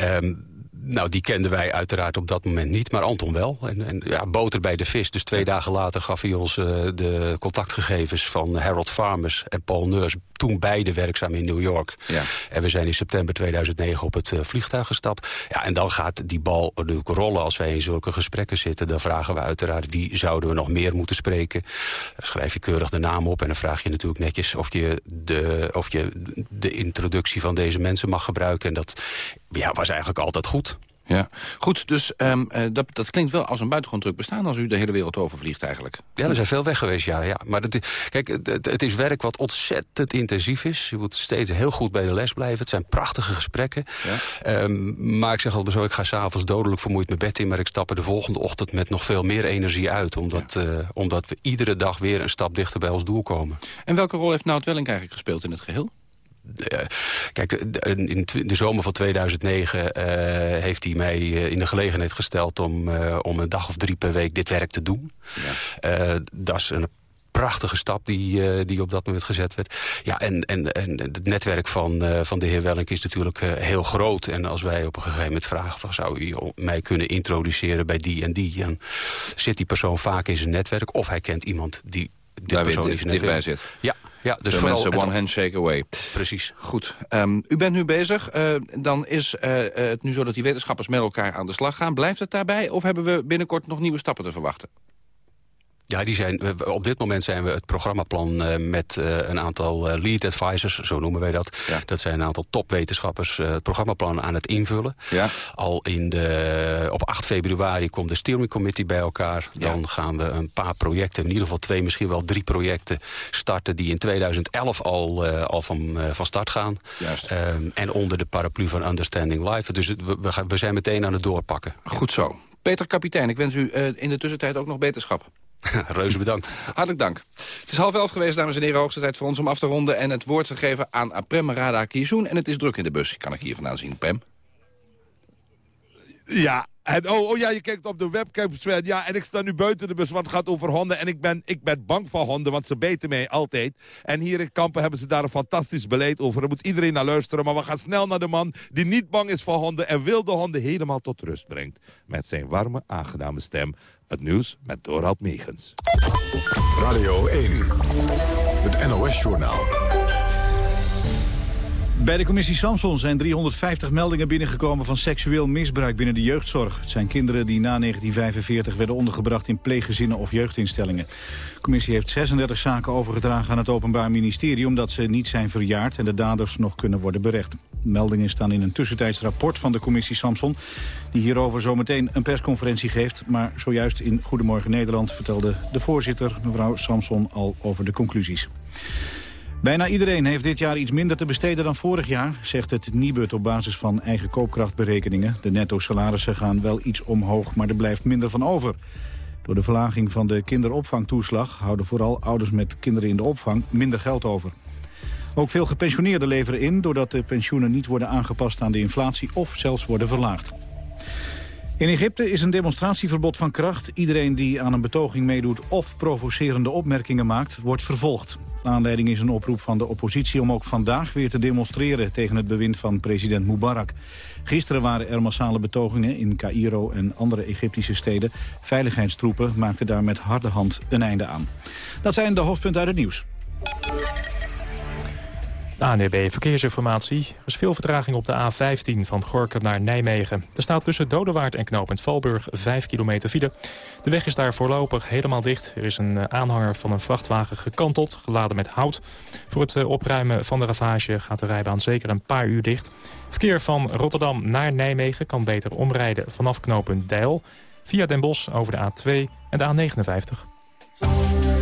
Um, nou, die kenden wij uiteraard op dat moment niet, maar Anton wel. En, en ja, boter bij de vis. Dus twee dagen later gaf hij ons uh, de contactgegevens van Harold Farmers en Paul Neurs toen beide werkzaam in New York. Ja. En we zijn in september 2009 op het vliegtuig gestapt. Ja, en dan gaat die bal natuurlijk rollen als wij in zulke gesprekken zitten. Dan vragen we uiteraard wie zouden we nog meer moeten spreken. Dan schrijf je keurig de naam op en dan vraag je natuurlijk netjes... of je de, of je de introductie van deze mensen mag gebruiken. En dat ja, was eigenlijk altijd goed. Ja, goed, dus um, uh, dat, dat klinkt wel als een buitengewoon druk bestaan... als u de hele wereld overvliegt eigenlijk. Ja, er zijn veel weg geweest, ja. ja. Maar het, kijk, het, het, is werk wat ontzettend intensief is. Je moet steeds heel goed bij de les blijven. Het zijn prachtige gesprekken. Ja? Um, maar ik zeg altijd zo, ik ga s'avonds dodelijk vermoeid mijn bed in... maar ik stap er de volgende ochtend met nog veel meer energie uit... omdat, ja. uh, omdat we iedere dag weer een stap dichter bij ons doel komen. En welke rol heeft Nout Welling eigenlijk gespeeld in het geheel? Uh, kijk, in de zomer van 2009 uh, heeft hij mij uh, in de gelegenheid gesteld... om, om een dag of drie per week dit werk te doen. Ja. dat is een prachtige stap die, die op dat moment gezet werd. Ja, en, en, en het netwerk van, van de heer Wellink is natuurlijk heel groot. En als wij op een gegeven moment vragen... Van, zou u mij kunnen introduceren bij die en die... dan zit die persoon vaak in zijn netwerk. Of hij kent iemand die dit Daar persoon zijn dichtbij netwerk. zit. Ja, ja, dus de vooral mensen one handshake away. Precies. Goed. Um, u bent nu bezig. Uh, dan is uh, het nu zo dat die wetenschappers met elkaar aan de slag gaan. Blijft het daarbij of hebben we binnenkort nog nieuwe stappen te verwachten? Ja, die zijn, op dit moment zijn we het programmaplan uh, met uh, een aantal uh, lead advisors, zo noemen wij dat. Ja. Dat zijn een aantal topwetenschappers het programmaplan aan het invullen. Ja. Al in de, op 8 februari komt de steering committee bij elkaar. Ja. Dan gaan we een paar projecten, in ieder geval twee, misschien wel drie projecten starten... die in 2011 al, al van, van start gaan. Juist. Um, en onder de paraplu van Understanding Life. Dus we, we, gaan, we zijn meteen aan het doorpakken. Goed zo. Peter Kapitein, ik wens u in de tussentijd ook nog beterschap. *laughs* Reuze bedankt. Hartelijk dank. Het is half elf geweest, dames en heren. Hoogste tijd voor ons om af te ronden en het woord te geven aan Prem Rada Kiezoen. En het is druk in de bus, kan ik hier vandaan zien. Prem? Ja, en, oh, oh ja, je kijkt op de webcam, Sven. Ja, en ik sta nu buiten de bus, want het gaat over honden. En ik ben, ik ben bang van honden, want ze bijten mij altijd. En hier in Kampen hebben ze daar een fantastisch beleid over. Daar moet iedereen naar luisteren. Maar we gaan snel naar de man die niet bang is voor honden... en wil de honden helemaal tot rust brengt. Met zijn warme, aangename stem. Het nieuws met Dorald Megens. Radio 1, het NOS-journaal. Bij de commissie Samson zijn 350 meldingen binnengekomen van seksueel misbruik binnen de jeugdzorg. Het zijn kinderen die na 1945 werden ondergebracht in pleeggezinnen of jeugdinstellingen. De commissie heeft 36 zaken overgedragen aan het Openbaar Ministerie omdat ze niet zijn verjaard en de daders nog kunnen worden berecht. Meldingen staan in een tussentijds rapport van de commissie Samson, die hierover zometeen een persconferentie geeft. Maar zojuist in Goedemorgen Nederland vertelde de voorzitter, mevrouw Samson, al over de conclusies. Bijna iedereen heeft dit jaar iets minder te besteden dan vorig jaar, zegt het Nibud op basis van eigen koopkrachtberekeningen. De netto salarissen gaan wel iets omhoog, maar er blijft minder van over. Door de verlaging van de kinderopvangtoeslag houden vooral ouders met kinderen in de opvang minder geld over. Ook veel gepensioneerden leveren in doordat de pensioenen niet worden aangepast aan de inflatie of zelfs worden verlaagd. In Egypte is een demonstratieverbod van kracht. Iedereen die aan een betoging meedoet of provocerende opmerkingen maakt, wordt vervolgd. Aanleiding is een oproep van de oppositie om ook vandaag weer te demonstreren tegen het bewind van president Mubarak. Gisteren waren er massale betogingen in Cairo en andere Egyptische steden. Veiligheidstroepen maakten daar met harde hand een einde aan. Dat zijn de hoofdpunten uit het nieuws. ANDB Verkeersinformatie. Er is veel vertraging op de A15 van Gorkum naar Nijmegen. Er staat tussen Dodewaard en knooppunt Valburg 5 kilometer file. De weg is daar voorlopig helemaal dicht. Er is een aanhanger van een vrachtwagen gekanteld, geladen met hout. Voor het opruimen van de ravage gaat de rijbaan zeker een paar uur dicht. Verkeer van Rotterdam naar Nijmegen kan beter omrijden vanaf knooppunt Deil... via Den Bosch over de A2 en de A59.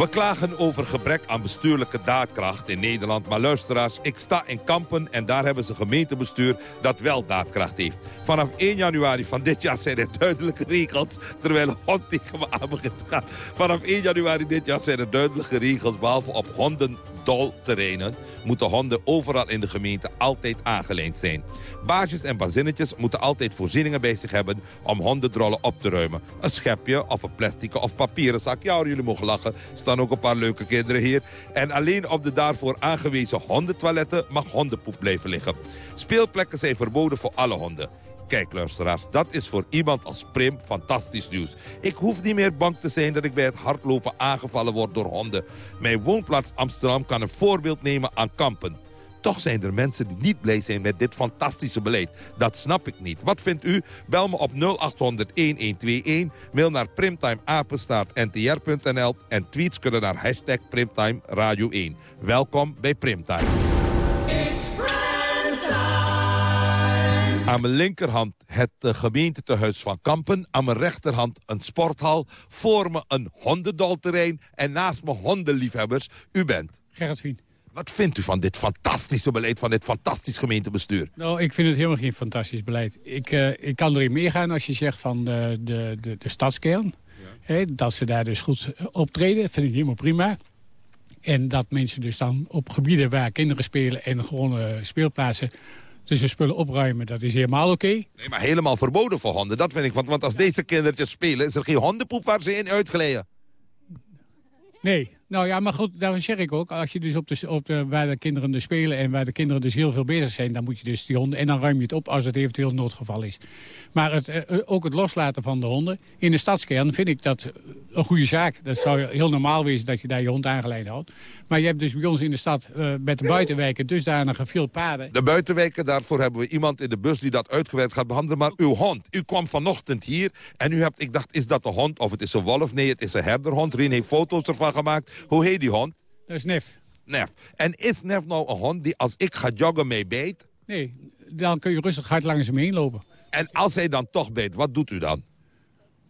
We klagen over gebrek aan bestuurlijke daadkracht in Nederland. Maar luisteraars, ik sta in Kampen en daar hebben ze gemeentebestuur dat wel daadkracht heeft. Vanaf 1 januari van dit jaar zijn er duidelijke regels, terwijl hond tegen me *laughs* aan begint te gaan. Vanaf 1 januari dit jaar zijn er duidelijke regels, behalve op honden moeten honden overal in de gemeente altijd aangeleend zijn. Baasjes en bazinnetjes moeten altijd voorzieningen bij zich hebben om hondendrollen op te ruimen. Een schepje of een plastic of papieren zak. Ja, jullie mogen lachen. Er staan ook een paar leuke kinderen hier. En alleen op de daarvoor aangewezen hondentoiletten mag hondenpoep blijven liggen. Speelplekken zijn verboden voor alle honden. Kijk, luisteraars, dat is voor iemand als Prim fantastisch nieuws. Ik hoef niet meer bang te zijn dat ik bij het hardlopen aangevallen word door honden. Mijn woonplaats Amsterdam kan een voorbeeld nemen aan kampen. Toch zijn er mensen die niet blij zijn met dit fantastische beleid. Dat snap ik niet. Wat vindt u? Bel me op 0800-1121. Mail naar primtimeapenstaartntr.nl. En tweets kunnen naar hashtag Primtime Radio 1. Welkom bij Primtime. Aan mijn linkerhand het uh, gemeentetehuis van Kampen. Aan mijn rechterhand een sporthal. Voor me een hondendolterrein. En naast me hondenliefhebbers. U bent? Gerrit Vien. Wat vindt u van dit fantastische beleid, van dit fantastisch gemeentebestuur? Nou, ik vind het helemaal geen fantastisch beleid. Ik, uh, ik kan erin meegaan als je zegt van de, de, de, de stadskern. Ja. Dat ze daar dus goed optreden, vind ik helemaal prima. En dat mensen dus dan op gebieden waar kinderen spelen en gewone speelplaatsen dus de spullen opruimen, dat is helemaal oké. Okay. Nee, maar helemaal verboden voor honden, dat vind ik. Want, want als deze kindertjes spelen, is er geen hondenpoep waar ze in uitgeleiden. Nee, nou ja, maar goed, daarom zeg ik ook... als je dus op de, op de, waar de kinderen dus spelen en waar de kinderen dus heel veel bezig zijn... dan moet je dus die honden... en dan ruim je het op als het eventueel noodgeval is. Maar het, uh, ook het loslaten van de honden... in de stadskern vind ik dat een goede zaak. Dat zou heel normaal wezen dat je daar je hond aangeleid houdt. Maar je hebt dus bij ons in de stad met de buitenwijken dusdanige veel paden. De buitenwijken, daarvoor hebben we iemand in de bus die dat uitgewerkt gaat behandelen. Maar uw hond, u kwam vanochtend hier en u hebt, ik dacht, is dat de hond of het is een wolf? Nee, het is een herderhond. Rien heeft foto's ervan gemaakt. Hoe heet die hond? Dat is Nef. Nef. En is Nef nou een hond die als ik ga joggen mee beet? Nee, dan kun je rustig hard langs hem heen lopen. En als hij dan toch beet, wat doet u dan?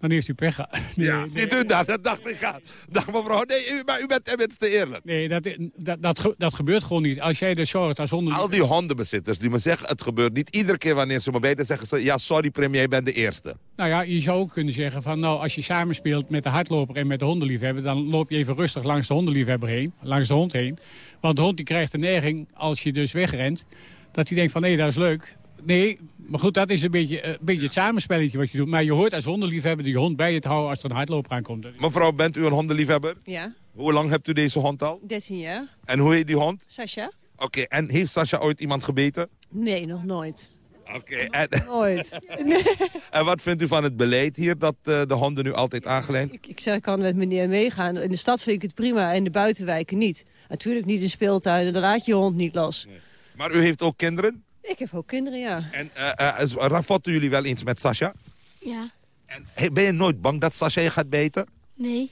Dan heeft u pech gehad. *laughs* Nee, ja, nee, ziet u dat? Dat dacht ik. Dacht mevrouw, nee, maar u bent tenminste eerlijk. Nee, dat, dat, dat, dat gebeurt gewoon niet. Als jij de zorgt als honden... Al die hondenbezitters die me zeggen, het gebeurt niet. Iedere keer wanneer ze me beten, zeggen ze... ja, sorry Prim, jij bent de eerste. Nou ja, je zou ook kunnen zeggen van... nou, als je samenspeelt met de hardloper en met de hondenliefhebber... dan loop je even rustig langs de hondenliefhebber heen. Langs de hond heen. Want de hond die krijgt de neiging, als je dus wegrent... dat hij denkt van, nee, dat is leuk. Nee, maar goed, dat is een beetje, een beetje het samenspelletje wat je doet. Maar je hoort als hondenliefhebber die hond bij je te houden als er een hardloper aankomt. Mevrouw, bent u een hondenliefhebber? Ja. Hoe lang hebt u deze hond al? 13 jaar. En hoe heet die hond? Sasha. Oké, okay, en heeft Sasha ooit iemand gebeten? Nee, nog nooit. Oké. Okay, en... *laughs* Nooit. Nee. *laughs* En wat vindt u van het beleid hier, dat uh, de honden nu altijd aangeleid? Ik, ik zeg, ik kan met meneer meegaan. In de stad vind ik het prima, in de buitenwijken niet. Natuurlijk niet in speeltuinen, daar laat je je hond niet los. Nee. Maar u heeft ook kinderen? Ik heb ook kinderen, ja. En uh, uh, ravotten jullie wel eens met Sasha? Ja. En hey, ben je nooit bang dat Sasha je gaat bijten? Nee.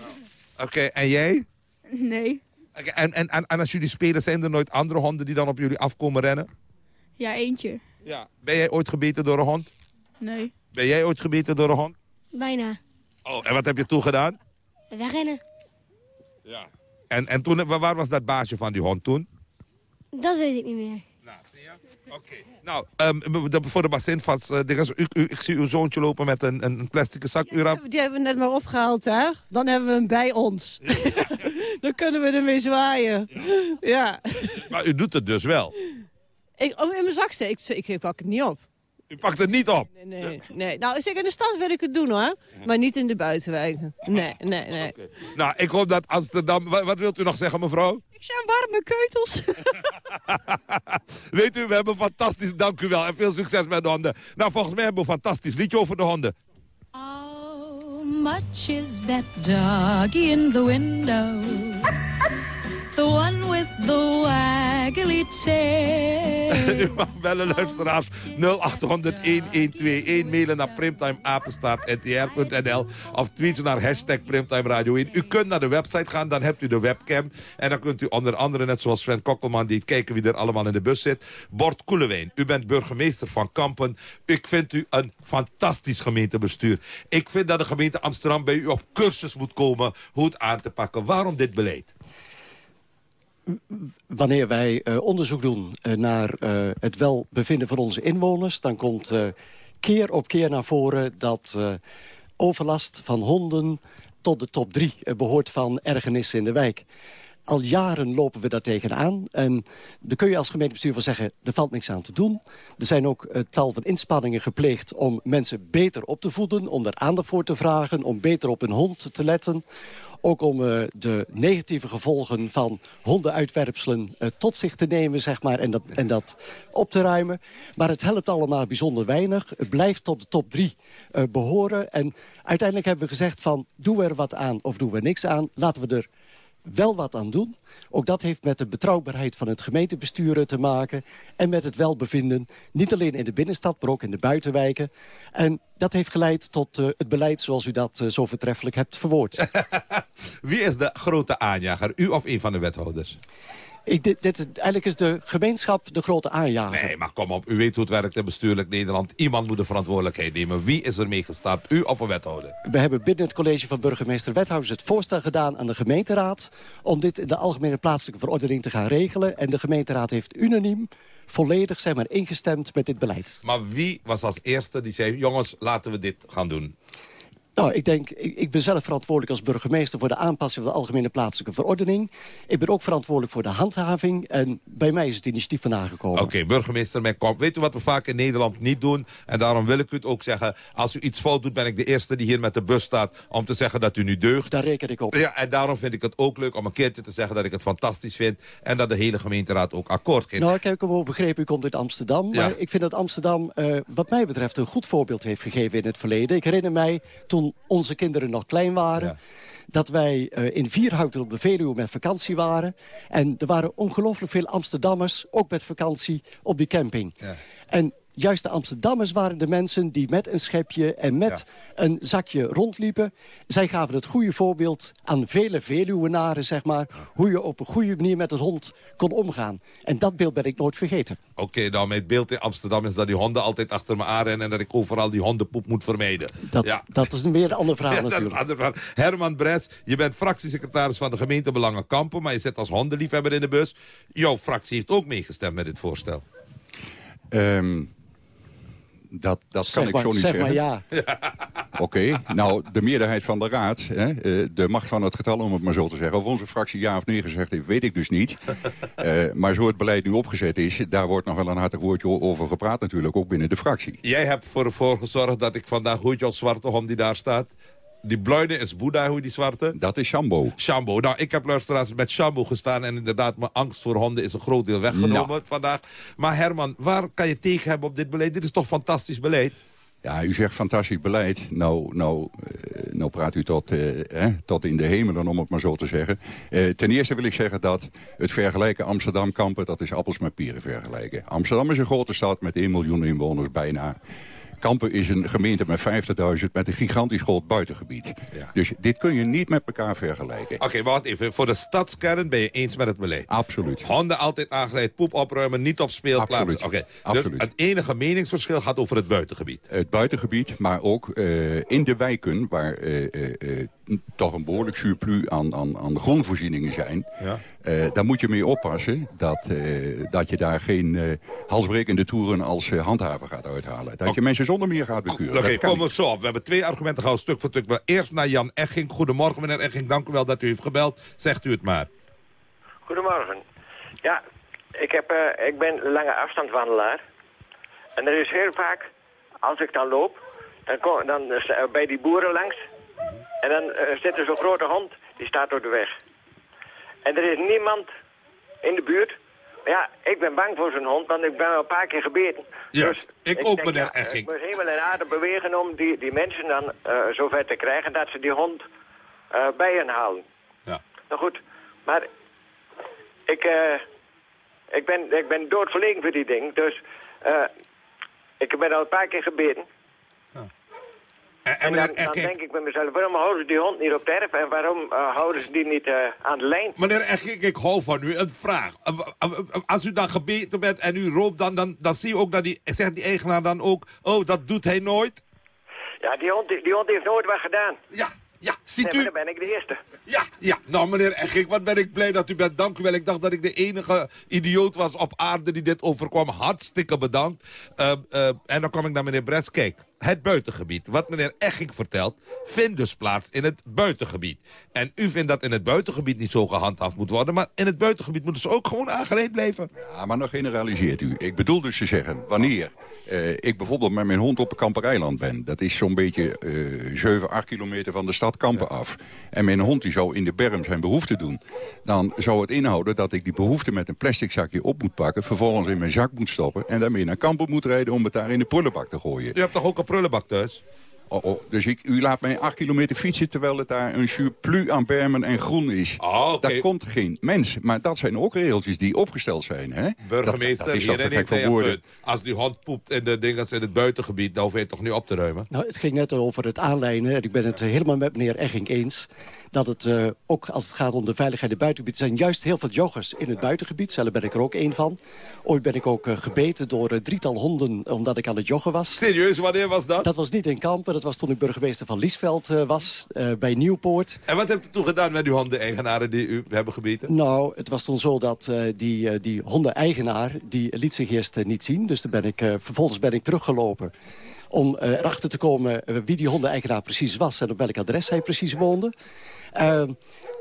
Oh. Oké, okay, en jij? Nee. Okay, en, en, en, en als jullie spelen, zijn er nooit andere honden die dan op jullie afkomen rennen? Ja, eentje. Ja. Ben jij ooit gebeten door een hond? Nee. Ben jij ooit gebeten door een hond? Bijna. Oh, en wat heb je toen gedaan? Wegrennen. Ja. En, en toen, waar was dat baasje van die hond toen? Dat weet ik niet meer. Oké. Okay. Nou, um, de, voor de bassin vast. Uh, u, u, ik zie uw zoontje lopen met een, een plastic zak. Ja, die hebben we net maar opgehaald, hè? Dan hebben we hem bij ons. *laughs* Dan kunnen we ermee zwaaien. Ja. ja. Maar u doet het dus wel? Ik, oh, in mijn zak steek. Ik, ik pak het niet op. U pakt het niet op? Nee, nee, nee. Nou, zeker in de stad wil ik het doen, hoor. Maar niet in de buitenwijken. Nee, nee, nee. Okay. Nou, ik hoop dat Amsterdam... Wat, wat, wilt u nog zeggen, mevrouw? Zijn warme keutels. *laughs* Weet u, we hebben fantastisch... Dank u wel en veel succes met de honden. Nou, volgens mij hebben we een fantastisch liedje over de honden. How much is that dog in the window? The one with the waggly *laughs* tail. U mag bellen, luisteraars. 0800-1121. Mailen naar primtimeapenstaartntr.nl. Of tweeten naar hashtag Primtime Radio 1. U kunt naar de website gaan, dan hebt u de webcam. En dan kunt u onder andere, net zoals Sven Kokkelman... die kijken wie er allemaal in de bus zit. Bord Koelewijn, u bent burgemeester van Kampen. Ik vind u een fantastisch gemeentebestuur. Ik vind dat de gemeente Amsterdam bij u op cursus moet komen... hoe het aan te pakken. Waarom dit beleid? Wanneer wij uh, onderzoek doen uh, naar uh, het welbevinden van onze inwoners... dan komt keer op keer naar voren dat overlast van honden tot de top drie behoort van ergernissen in de wijk. al jaren lopen we daar tegenaan. En dan kun je als gemeentebestuur wel zeggen, er valt niks aan te doen. Er zijn ook tal van inspanningen gepleegd om mensen beter op te voeden... om daar aandacht voor te vragen, om beter op hun hond te letten... Ook om uh, de negatieve gevolgen van hondenuitwerpselen uh, tot zich te nemen, zeg maar, en dat, en dat op te ruimen. Maar het helpt allemaal bijzonder weinig. Het blijft tot de top drie uh, behoren. En uiteindelijk hebben we gezegd van, doen we er wat aan of doen we niks aan? Laten we er wel wat aan doen. Ook dat heeft met de betrouwbaarheid van het gemeentebestuur te maken... en met het welbevinden, niet alleen in de binnenstad, maar ook in de buitenwijken. En dat heeft geleid tot uh, het beleid zoals u dat uh, zo vertreffelijk hebt verwoord. *laughs* Wie is de grote aanjager, u of een van de wethouders? Ik, dit, dit, eigenlijk is de gemeenschap de grote aanjager. Nee, maar kom op. U weet hoe het werkt in bestuurlijk Nederland. Iemand moet de verantwoordelijkheid nemen. Wie is er mee gestart? U of een wethouder? We hebben binnen het college van burgemeester-wethouders het voorstel gedaan aan de gemeenteraad... om dit in de algemene plaatselijke verordening te gaan regelen. En de gemeenteraad heeft unaniem volledig zeg maar, ingestemd met dit beleid. Maar wie was als eerste die zei... jongens, laten we dit gaan doen? Nou, ik denk, ik, ik, ben zelf verantwoordelijk als burgemeester... voor de aanpassing van de algemene plaatselijke verordening. Ik ben ook verantwoordelijk voor de handhaving. En bij mij is het initiatief vandaan gekomen. Oké, okay, burgemeester McComb. Weet u wat we vaak in Nederland niet doen? En daarom wil ik u het ook zeggen. Als u iets fout doet, ben ik de eerste die hier met de bus staat... om te zeggen dat u nu deugt. Daar reken ik op. Ja, en daarom vind ik het ook leuk om een keertje te zeggen... dat ik het fantastisch vind. En dat de hele gemeenteraad ook akkoord geeft. Nou, ik heb wel begrepen, u komt uit Amsterdam. Maar ja. ik vind dat Amsterdam, uh, wat mij betreft... een goed voorbeeld heeft gegeven in het verleden. Ik herinner mij, toen onze kinderen nog klein waren... Ja. dat wij uh, in Vierhouten op de Veluwe met vakantie waren. En er waren ongelooflijk veel Amsterdammers, ook met vakantie, op die camping. Ja. En juist de Amsterdammers waren de mensen die met een schepje en met ja. een zakje rondliepen. Zij gaven het goede voorbeeld aan vele Veluwenaren, zeg maar... hoe je op een goede manier met het hond kon omgaan. En dat beeld ben ik nooit vergeten. Oké, okay, nou, mijn beeld in Amsterdam is dat die honden altijd achter me aanrennen... en dat ik overal die hondenpoep moet vermijden. Dat, ja. dat is een weer een ander verhaal *laughs* ja, natuurlijk. Dat is een ander verhaal. Herman Bres, je bent fractiesecretaris van de gemeente Belangen Kampen... maar je zit als hondenliefhebber in de bus. Jouw fractie heeft ook meegestemd met dit voorstel. Um, dat, dat zeg kan maar, ik zo niet zeg zeggen. Maar ja. *laughs* Oké, okay, nou, de meerderheid van de raad, hè, de macht van het getal om het maar zo te zeggen... of onze fractie ja of nee gezegd heeft, weet ik dus niet. uh, *laughs* maar zo het beleid nu opgezet is, daar wordt nog wel een hartig woordje over gepraat natuurlijk, ook binnen de fractie. Jij hebt ervoor gezorgd dat ik vandaag, hoe je als zwarte hond die daar staat... Die bruine is Boeddha, hoe die zwarte? Dat is Shambo. Shambo. Nou, ik heb luisteraars met Shambo gestaan... en inderdaad, mijn angst voor honden is een groot deel weggenomen nou. vandaag. Maar Herman, waar kan je tegen hebben op dit beleid? Dit is toch fantastisch beleid? Ja, u zegt fantastisch beleid. Nou, nou, uh, nou praat u tot, hè, tot in de hemelen, om het maar zo te zeggen. Uh, ten eerste wil ik zeggen dat het vergelijken Amsterdam-Kampen... dat is appels met pieren vergelijken. Amsterdam is een grote stad met 1 miljoen inwoners bijna. Kampen is een gemeente met 50.000 met een gigantisch groot buitengebied. Ja. Dus dit kun je niet met elkaar vergelijken. Oké, okay, maar wacht even. Voor de stadskern ben je eens met het beleid? Absoluut. Honden altijd aangeleid, poep opruimen, niet op speelplaatsen. Oké, okay. Absoluut. Dus het enige meningsverschil gaat over het buitengebied? Het buitengebied, maar ook uh, in de wijken waar uh, uh, toch een behoorlijk surplus aan, aan, aan grondvoorzieningen zijn. Ja. Uh, daar moet je mee oppassen dat, uh, dat je daar geen uh, halsbrekende toeren als handhaver gaat uithalen. Dat je mensen zonder meer gaat bekuren. Oké, okay, komen we zo op. We hebben twee argumenten gehad, stuk voor stuk. Maar eerst naar Jan Egging. Goedemorgen, meneer Egging. Dank u wel dat u heeft gebeld. Zegt u het maar. Goedemorgen. Ja, ik, heb, ik ben lange afstandswandelaar. En er is heel vaak, als ik dan loop, dan, kom, dan bij die boeren langs... En dan uh, zit er zo'n grote hond, die staat door de weg. En er is niemand in de buurt. Ja, ik ben bang voor zo'n hond, want ik ben al een paar keer gebeten. Ja, dus ik, ik ook, Egging. Ik moet helemaal en aarde bewegen om die, die mensen dan uh, zover te krijgen... dat ze die hond uh, bij hen halen. Ja. Nou goed, maar ik, ik, ben, ik ben doodverlegen voor die ding. Dus ik ben al een paar keer gebeten. En, en dan, dan, denk ik bij mezelf, waarom houden ze die hond niet op terf en waarom uh, houden ze die niet uh, aan de lijn? Meneer Egging, ik hou van u. Een vraag. Als u dan gebeten bent en u roopt, dan, dan, dan zie je ook dat die, zegt die eigenaar dan ook, oh, dat doet hij nooit? Ja, die hond, die hond heeft nooit wat gedaan. Ja, ja, ziet nee, u? dan ben ik de eerste. Ja, ja. Nou, meneer Egging, wat ben ik blij dat u bent. Dank u wel. Ik dacht dat ik de enige idioot was op aarde die dit overkwam. Hartstikke bedankt. Uh, uh, en dan kom ik naar meneer Bres. Kijk, het buitengebied. Wat meneer Eching vertelt, vindt dus plaats in het buitengebied. En u vindt dat in het buitengebied niet zo gehandhaafd moet worden... maar in het buitengebied moeten ze ook gewoon aangeleid blijven. Ja, maar nog generaliseert u. Ik bedoel dus te zeggen, wanneer eh, ik bijvoorbeeld met mijn hond op een kampereiland ben... dat is zo'n beetje eh 7, 8 kilometer van de stad Kampen af... en mijn hond die zou in de berm zijn behoefte doen... dan zou het inhouden dat ik die behoefte met een plastic zakje op moet pakken... vervolgens in mijn zak moet stoppen en daarmee naar Kampen moet rijden... om het daar in de prullenbak te gooien. U hebt toch ook een prullenbak thuis? Oh, oh, dus ik, u laat mij acht kilometer fietsen terwijl het daar een surplus aan bermen en groen is. Oh, Daar komt geen mens. Maar dat zijn ook regeltjes die opgesteld zijn. Hè? Burgemeester, dat, dat is toch gek voor woorden. Als die hond poept in de dingen in het buitengebied... dan hoef je het toch niet op te ruimen? Nou, het ging net over het aanlijnen. En ik ben het helemaal met meneer Egging eens. Dat het eh, ook als het gaat om de veiligheid in het buitengebied... zijn juist heel veel joggers in het buitengebied. Zelf ben ik er ook één van. Ooit ben ik ook eh, gebeten door een drietal honden... omdat ik aan het joggen was. Serieus, wanneer was dat? Dat was niet in Kampen. Dat was toen ik burgemeester van Liesveld was. bij Nieuwpoort. En wat hebt u toen gedaan met uw hondeneigenaren die u hebben gebeten? Nou, het was toen zo dat die, die hondeneigenaar... die liet zich eerst niet zien. Dus ben ik, vervolgens ben ik teruggelopen om erachter te komen wie die hondeneigenaar precies was... en op welk adres hij precies woonde. Eh,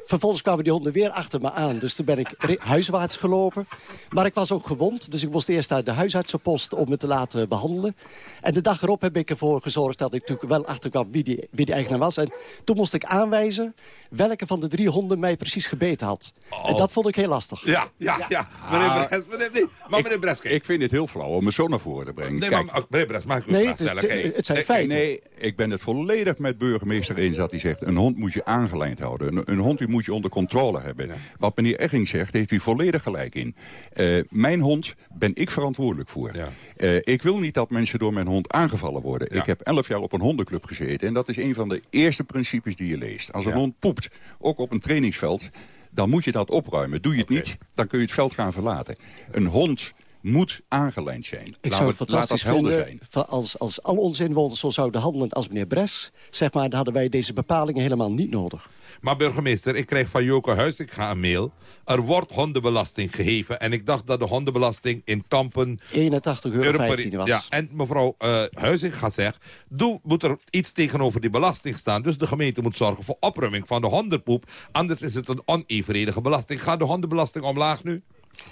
vervolgens kwamen die honden weer achter me aan. Dus toen ben ik huiswaarts gelopen. Maar ik was ook gewond, dus ik moest eerst uit de huisartsenpost... om me te laten behandelen. En de dag erop heb ik ervoor gezorgd dat ik natuurlijk wel achterkwam... wie die, wie die eigenaar was. En toen moest ik aanwijzen welke van de drie honden mij precies gebeten had. En dat vond ik heel lastig. Ja, ja, ja. Meneer Bres, meneer, nee, maar meneer Bres, kijk. Ik vind het heel flauw om het zo naar voren te brengen. Nee, Kijk, maar meneer Bres, mag ik u Nee, het, vraag het, stellen? Kijk, het zijn ik- feiten. Nee, ik ben het volledig met burgemeester eens dat hij zegt... een hond moet je aangelijnd houden. Een, een hond die moet je onder controle hebben. Wat meneer Egging zegt, heeft hij volledig gelijk in. Eh, mijn hond ben ik verantwoordelijk voor. Eh, ik wil niet dat mensen door mijn hond aangevallen worden. Ik heb elf jaar op een hondenclub gezeten. En dat is een van de eerste principes die je leest. Als een hond poept, ook op een trainingsveld... dan moet je dat opruimen. Doe je het niet, dan kun je het veld gaan verlaten. Een hond moet aangelijnd zijn. Ik Laat zou het laat fantastisch helder vinden zijn. als, als al onze inwoners zo zouden handelen als meneer Bres. Zeg maar, dan hadden wij deze bepalingen helemaal niet nodig. Maar burgemeester, ik krijg van Joke Huizinga een mail. Er wordt hondenbelasting geheven. En ik dacht dat de hondenbelasting in Kampen... 81 euro Europe- 15 was. Ja, en mevrouw uh, Huizinga zegt... Doe, moet er iets tegenover die belasting staan. Dus de gemeente moet zorgen voor opruiming van de hondenpoep. Anders is het een onevenredige belasting. Gaat de hondenbelasting omlaag nu?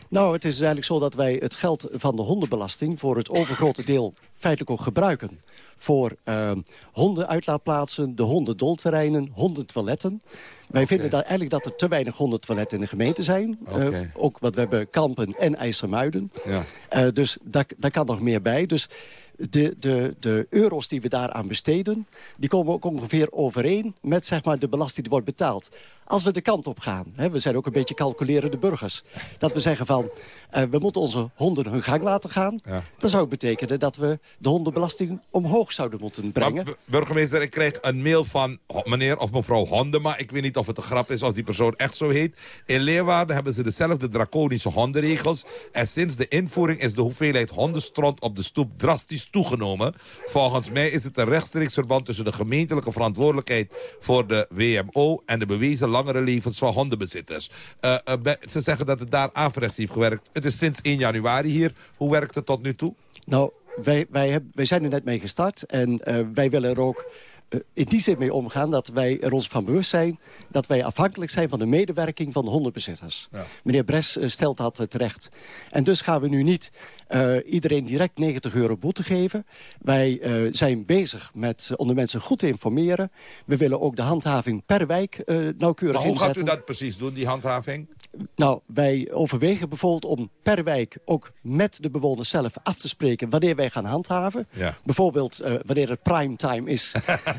Nou, het is eigenlijk zo dat wij het geld van de hondenbelasting... voor het overgrote deel feitelijk ook gebruiken. Voor uh, hondenuitlaatplaatsen, de hondendolterreinen, hondentoiletten. Wij vinden dat eigenlijk dat er te weinig hondentoiletten in de gemeente zijn. Okay. Uh, ook wat we hebben Kampen en IJsselmuiden. Ja. Uh, dus daar, daar kan nog meer bij. Dus de, de, de euro's die we daaraan besteden... die komen ook ongeveer overeen met zeg maar, de belasting die wordt betaald. Als we de kant op gaan, hè, we zijn ook een beetje calculerende burgers... dat we zeggen van, uh, we moeten onze honden hun gang laten gaan... Ja. dan zou het betekenen dat we de hondenbelasting omhoog zouden moeten brengen. Maar, burgemeester, ik kreeg een mail van meneer of mevrouw Hondema. Ik weet niet of het een grap is als die persoon echt zo heet. In Leeuwarden hebben ze dezelfde draconische hondenregels. En sinds de invoering is de hoeveelheid hondenstront op de stoep drastisch toegenomen. Volgens mij is het een rechtstreeks verband tussen de gemeentelijke verantwoordelijkheid voor de WMO en de bewezen langere levens van hondenbezitters. Uh, ze zeggen dat het daar averechts heeft gewerkt. Het is sinds 1 januari hier. Hoe werkt het tot nu toe? Nou, wij, wij, heb, wij zijn er net mee gestart en uh, wij willen er ook in die zin mee omgaan dat wij er ons van bewust zijn... dat wij afhankelijk zijn van de medewerking van de hondenbezitters. Ja. Meneer Bres uh, stelt dat uh, terecht. En dus gaan we nu niet uh, iedereen direct 90 euro boete geven. Wij uh, zijn bezig met uh, om de mensen goed te informeren. We willen ook de handhaving per wijk nauwkeurig maar hoe inzetten. gaat u dat precies doen, die handhaving? Nou, wij overwegen bijvoorbeeld om per wijk ook met de bewoners zelf af te spreken wanneer wij gaan handhaven. Ja. Bijvoorbeeld uh, wanneer het prime time is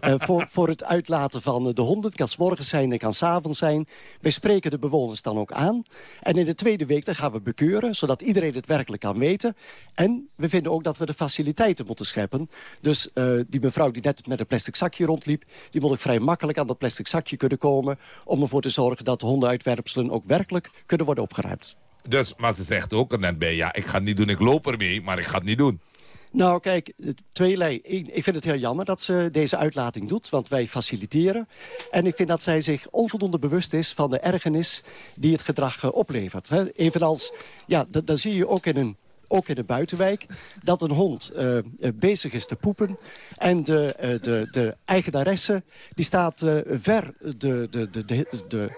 uh, *laughs* voor, voor het uitlaten van de honden. Het kan s morgens zijn, het kan s avonds zijn. Wij spreken de bewoners dan ook aan. En in de tweede week dan gaan we bekeuren, zodat iedereen het werkelijk kan weten. En we vinden ook dat we de faciliteiten moeten scheppen. Dus uh, die mevrouw die net met een plastic zakje rondliep... die moet ook vrij makkelijk aan dat plastic zakje kunnen komen... om ervoor te zorgen dat de hondenuitwerpselen ook werkelijk kunnen worden opgeruimd. Dus, maar ze zegt ook er net bij, ja, ik ga het niet doen, ik loop ermee, maar ik ga het niet doen. Nou, kijk, tweelei. Ik, ik vind het heel jammer dat ze deze uitlating doet, want wij faciliteren. En ik vind dat zij zich onvoldoende bewust is van de ergernis die het gedrag uh, oplevert. Evenals, ja, dan zie je ook in een ook in de buitenwijk... dat een hond eh, eh, bezig is te poepen. En de, eh, de, de eigenaresse die staat eh, ver de, de, de, de, de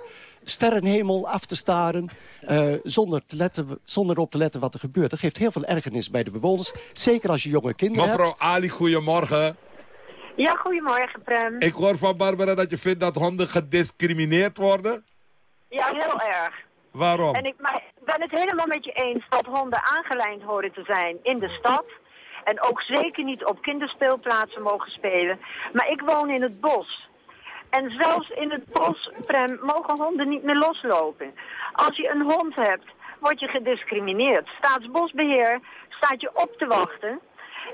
sterrenhemel af te staren... eh, zonder, te letten, zonder op te letten wat er gebeurt. Dat geeft heel veel ergernis bij de bewoners. Zeker als je jonge kinderen Mevrouw hebt. Ali, goedemorgen. Ja, goedemorgen, Prem. Ik hoor van Barbara dat je vindt dat honden gediscrimineerd worden. Ja, heel erg. Waarom? En ik, maar ik ben het helemaal met je eens dat honden aangelijnd horen te zijn in de stad. En ook zeker niet op kinderspeelplaatsen mogen spelen. Maar ik woon in het bos. En zelfs in het bos, Prem, mogen honden niet meer loslopen. Als je een hond hebt, word je gediscrimineerd. Staatsbosbeheer staat je op te wachten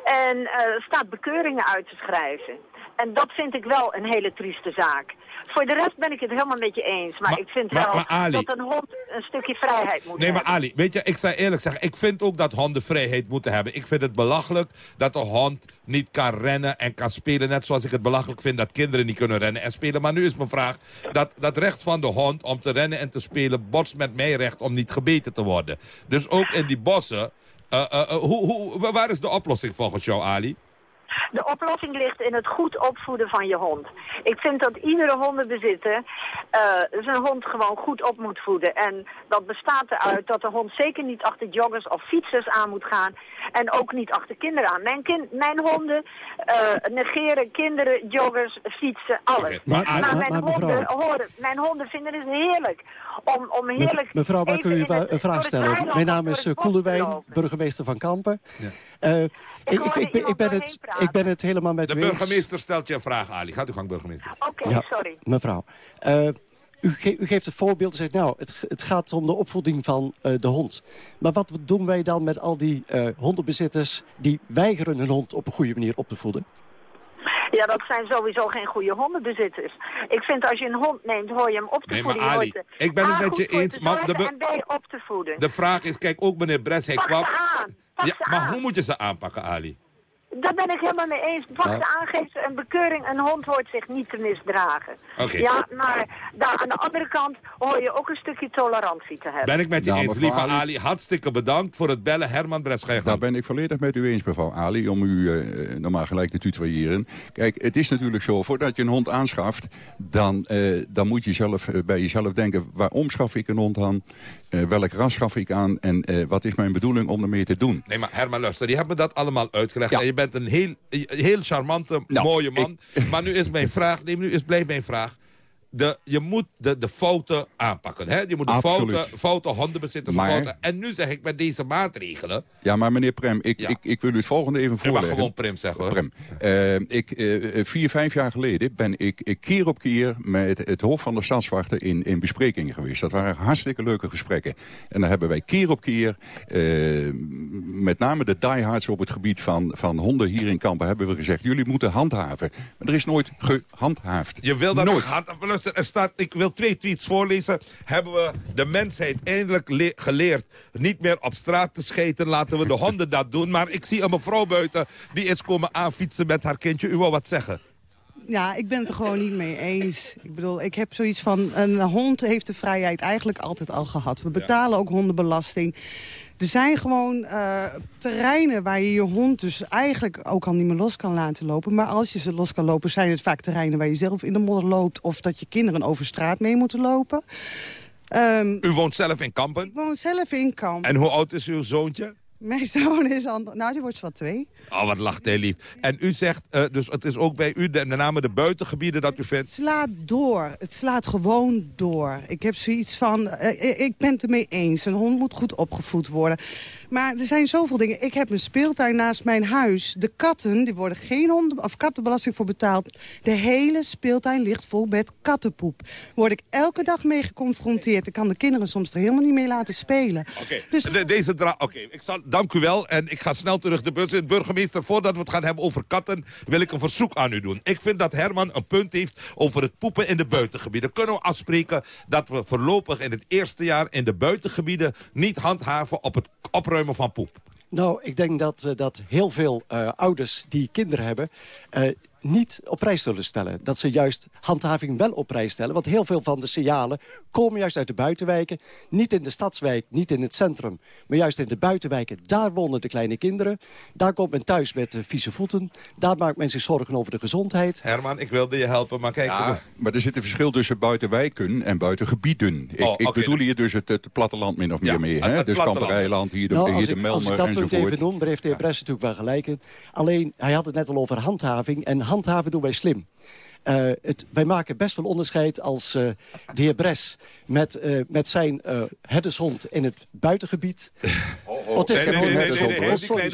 en eh, staat bekeuringen uit te schrijven. En dat vind ik wel een hele trieste zaak. Voor de rest ben ik het helemaal met je eens. Maar, ik vind maar- wel maar Ali- dat een hond een stukje vrijheid moet Nee, maar hebben. Ali, weet je, ik zou eerlijk zeggen, ik vind ook dat honden vrijheid moeten hebben. Ik vind het belachelijk dat een hond niet kan rennen en kan spelen. Net zoals ik het belachelijk vind dat kinderen niet kunnen rennen en spelen. Maar nu is mijn vraag, dat, dat recht van de hond om te rennen en te spelen... botst met mijn recht om niet gebeten te worden. Dus ook in die bossen, eh, eh, eh, hoe, hoe, waar is de oplossing volgens jou, Ali? De oplossing ligt in het goed opvoeden van je hond. Ik vind dat iedere hondenbezitter eh, zijn hond gewoon goed op moet voeden. En dat bestaat eruit dat de hond zeker niet achter joggers of fietsers aan moet gaan. En ook niet achter kinderen aan. Mijn, kind, mijn honden eh, negeren kinderen, joggers, fietsen, alles. Maar- maar, maar- mijn, maar honden, mevrouw- horen, mijn honden vinden het heerlijk om, om Me- heerlijk... Mevrouw, in wa- het- een vraag stellen? Mijn naam is te Koelewijn, burgemeester van Kampen. Eh, ik, ik, ik, ben- ik, ben het, ik ben het helemaal met De u eens. burgemeester stelt je een vraag, Ali. Gaat u gang, burgemeester. Oké, Ja, sorry. Mevrouw, eh, u, ge- u geeft het voorbeeld en zegt... nou, het, het gaat om de opvoeding van eh, de hond. Maar wat doen wij dan met al die eh, hondenbezitters... die weigeren hun hond op een goede manier op te voeden? Ja, dat zijn sowieso geen goede hondenbezitters. Ik vind als je een hond neemt, hoor je hem op te Nee, maar voeden. Je Ali, ik ben het met je eens, maar de En B, op te voeden. De vraag is, kijk, ook meneer Bres, hij Pak kwam... ze aan. Pak Ja, ze maar aan. hoe moet je ze aanpakken, Ali? Daar ben ik helemaal mee eens. Pak Ja. ze aan, geef ze een bekeuring. Een hond hoort zich niet te misdragen. Oké. Ja, maar daar aan de andere kant hoor je ook een stukje tolerantie te hebben. Ben ik met je Nou, eens, lieve Ali- Ali. Hartstikke bedankt voor het bellen. Herman Bres, ga je Daar gang. ben ik volledig met u eens, mevrouw Ali, om u eh normaal gelijk te tutoyeren. Kijk, het is natuurlijk zo, voordat je een hond aanschaft... dan, eh, dan moet je zelf, eh, bij jezelf denken, waarom schaf ik een hond aan? Eh, welk ras schaf ik aan? En eh, wat is mijn bedoeling om ermee te doen? Nee, maar Herman, luister, je hebt me dat allemaal uitgelegd. En je bent een heel, heel charmante, Nou, mooie man. Maar nu is mijn *laughs* vraag, nee, nu is blijft mijn vraag. De, je moet de, de fouten aanpakken. Hè? Je moet de Absoluut. fouten, fouten hondenbezitters Maar- fouten. En nu zeg ik met deze maatregelen... Ja, maar meneer Prem, ik, Ja. ik, ik wil u het volgende even Je mag voorleggen. gewoon Prem zeggen, hoor. Prem. Eh, ik, eh, vier, vijf jaar geleden ben ik, ik keer op keer met het hoofd van de stadswachter in, in besprekingen geweest. Dat waren hartstikke leuke gesprekken. En dan hebben wij keer op keer, eh, met name de diehards op het gebied van, van honden hier in Kampen, hebben we gezegd, jullie moeten handhaven. Maar er is nooit gehandhaafd. Je wil dat Nooit. Luister, er staat, ik wil twee tweets voorlezen. Hebben we de mensheid eindelijk le- geleerd niet meer op straat te scheten. Laten we de *laughs* honden dat doen. Maar ik zie een mevrouw buiten die is komen aanfietsen met haar kindje. U wil wat zeggen? Ja, ik ben het er gewoon niet mee eens. Ik bedoel, ik heb zoiets van... een hond heeft de vrijheid eigenlijk altijd al gehad. We betalen ook hondenbelasting. Er zijn gewoon eh, terreinen waar je je hond dus eigenlijk ook al niet meer los kan laten lopen. Maar als je ze los kan lopen, zijn het vaak terreinen waar je zelf in de modder loopt... of dat je kinderen over straat mee moeten lopen. Ehm, U woont zelf in Kampen. ik woon zelf in Kamp. En hoe oud is uw zoontje? Mijn zoon is al... Nou, die wordt wel twee. Oh, wat lacht hij lief. En u zegt, eh, dus het is ook bij u, de, met name de buitengebieden dat u Het vindt... slaat door. Het slaat gewoon door. Ik heb zoiets van, eh, ik ben het ermee eens. Een hond moet goed opgevoed worden. Maar er zijn zoveel dingen. Ik heb een speeltuin naast mijn huis. De katten, die worden geen honden, of kattenbelasting voor betaald. De hele speeltuin ligt vol met kattenpoep. Word ik elke dag mee geconfronteerd. Ik kan de kinderen soms er helemaal niet mee laten spelen. Oké, Dus- de- deze dra Oké, ik zal dank u wel. En ik ga snel terug de bus in. Burgemeester, voordat we het gaan hebben over katten... wil ik een verzoek aan u doen. Ik vind dat Herman een punt heeft over het poepen in de buitengebieden. Kunnen we afspreken dat we voorlopig in het eerste jaar... in de buitengebieden niet handhaven op het opruimen van? Nou, ik denk dat, eh, dat heel veel eh, ouders die kinderen hebben... eh, niet op prijs zullen stellen. Dat ze juist handhaving wel op prijs stellen. Want heel veel van de signalen komen juist uit de buitenwijken. Niet in de stadswijk, niet in het centrum. Maar juist in de buitenwijken, daar wonen de kleine kinderen. Daar komt men thuis met uh, vieze voeten. Daar maakt men zich zorgen over de gezondheid. Herman, ik wilde je helpen, maar kijk... Ja, maar er zit een verschil tussen buitenwijken en buitengebieden. Ik, Oh, ik bedoel hier dus het, het platteland min of meer Ja, mee. Hè? dus. Kamperijland, hier de, Nou, hier als, de ik, als ik Melmer dat punt enzovoort. even noem, daar heeft de heer Bress natuurlijk wel gelijk in. Alleen, hij had het net al over handhaving. En handhaven doen wij slim. Eh, het, wij maken best wel onderscheid als eh, de heer Bres met, eh, met zijn eh herdeshond in het buitengebied. *laughs* Oh, het is Nee, nee, nee, nee, die Sorry, kleine sorry,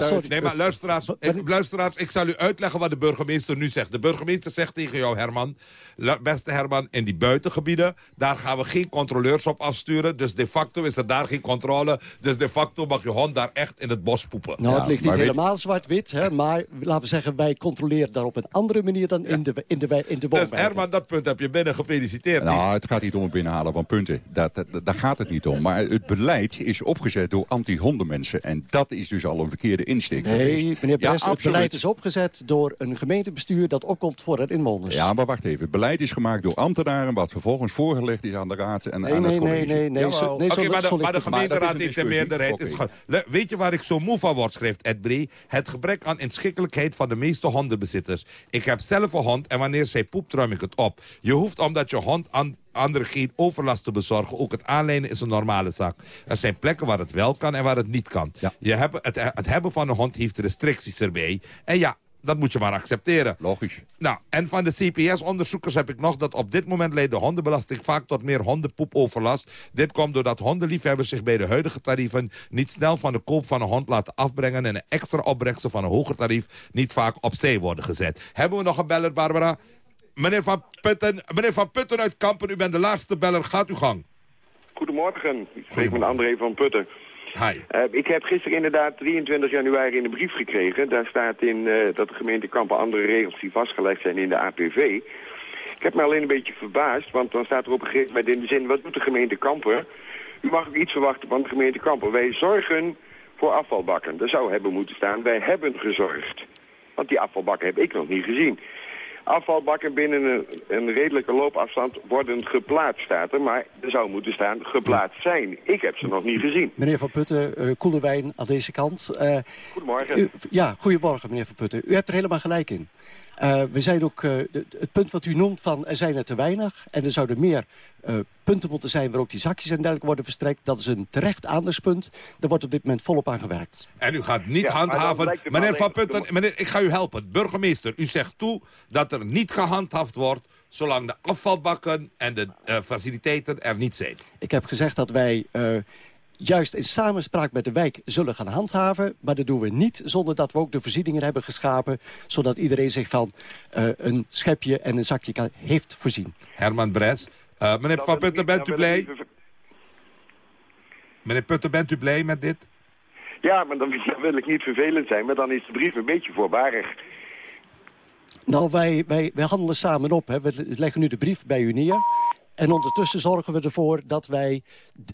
sorry. Nee, maar luisteraars, ik, luisteraars, ik zal u uitleggen wat de burgemeester nu zegt. De burgemeester zegt tegen jou, Herman... "Lu- Beste Herman, in die buitengebieden, daar gaan we geen controleurs op afsturen. Dus de facto is er daar geen controle. Dus de facto mag je hond daar echt in het bos poepen. Nou, het ligt niet helemaal zwart-wit, hè, maar laten we zeggen, wij controleren daar op een andere manier dan in de, in de, in de Dus. Herman, dat punt heb je binnen. Gefeliciteerd. Nou, het gaat niet om het binnenhalen van punten. Dat, dat, daar gaat het niet om. Maar het beleid is opgezet door anti-hondenmensen. En dat is dus al een verkeerde insteek Nee, geweest. meneer Ja, Bres, het beleid is opgezet door een gemeentebestuur dat opkomt voor het inwoners. Ja, maar wacht even. Het beleid is gemaakt door ambtenaren... wat vervolgens voorgelegd is aan de raad en Nee, aan nee, het nee, college. nee, nee, zo- nee, Oké, zo- maar, de, zo maar de. Maar dat gemeenteraad heeft de meerderheid. Is Le- weet je waar ik zo moe van word, schrijft Ed Bree? Het gebrek aan inschikkelijkheid van de meeste hondenbezitters. Ik heb zelf een hond en wanneer zij poept, ruim ik het op. Je hoeft omdat je hond aan anderen geen overlast te bezorgen. Ook het aanlijnen is een normale zaak. Er zijn plekken waar het wel kan en waar het niet kan. Je hebt, het, het hebben van een hond heeft restricties erbij. En ja, dat moet je maar accepteren. Logisch. Nou, en van de CPS-onderzoekers heb ik nog dat op dit moment leidt de hondenbelasting vaak tot meer hondenpoepoverlast. Dit komt doordat hondenliefhebbers zich bij de huidige tarieven niet snel van de koop van een hond laten afbrengen en een extra opbrengsten van een hoger tarief niet vaak opzij worden gezet. Hebben we nog een beller, Barbara? Meneer Van Putten, meneer van Putten uit Kampen, u bent de laatste beller. Gaat uw gang. Goedemorgen, ik spreek met André van Putten. Eh, ik heb gisteren inderdaad 23 januari een brief gekregen. Daar staat in eh, dat de gemeente Kampen andere regels die vastgelegd zijn in de APV. Ik heb me alleen een beetje verbaasd, want dan staat er op een gegeven moment in de zin... wat doet de gemeente Kampen? U mag ook iets verwachten van de gemeente Kampen. Wij zorgen voor afvalbakken. Er zou hebben moeten staan, wij hebben gezorgd. Want die afvalbakken heb ik nog niet gezien. Afvalbakken binnen een, een redelijke loopafstand worden geplaatst, staat er. Maar er zou moeten staan geplaatst zijn. Ik heb ze nog niet gezien. Meneer Van Putten, eh koele wijn aan deze kant. Eh, Goedemorgen. u- ja, goedemorgen meneer Van Putten. U hebt er helemaal gelijk in. Eh, we zijn ook, eh, de- het punt wat u noemt van er zijn er te weinig... en er zouden meer eh, punten moeten zijn waar ook die zakjes en dergelijke worden verstrekt. Dat is een terecht aandachtspunt. Daar wordt op dit moment volop aan gewerkt. En u gaat niet Ja, handhaven. Meneer Van Putten, meneer, ik ga u helpen. Burgemeester, u zegt toe dat er niet gehandhaafd wordt... zolang de afvalbakken en de eh, faciliteiten er niet zijn. Ik heb gezegd dat wij eh, juist in samenspraak met de wijk zullen gaan handhaven. Maar dat doen we niet zonder dat we ook de voorzieningen hebben geschapen... zodat iedereen zich van eh, een schepje en een zakje kan, heeft voorzien. Herman Bres. Eh, meneer Van ik Putten, bent u blij? Meneer Putten, bent u blij met dit? Ja, maar dan, dan wil ik niet vervelend zijn, maar dan is de brief een beetje voorbarig. Nou, wij, wij, wij handelen samen op. Hè. We leggen nu de brief bij u neer. En ondertussen zorgen we ervoor dat wij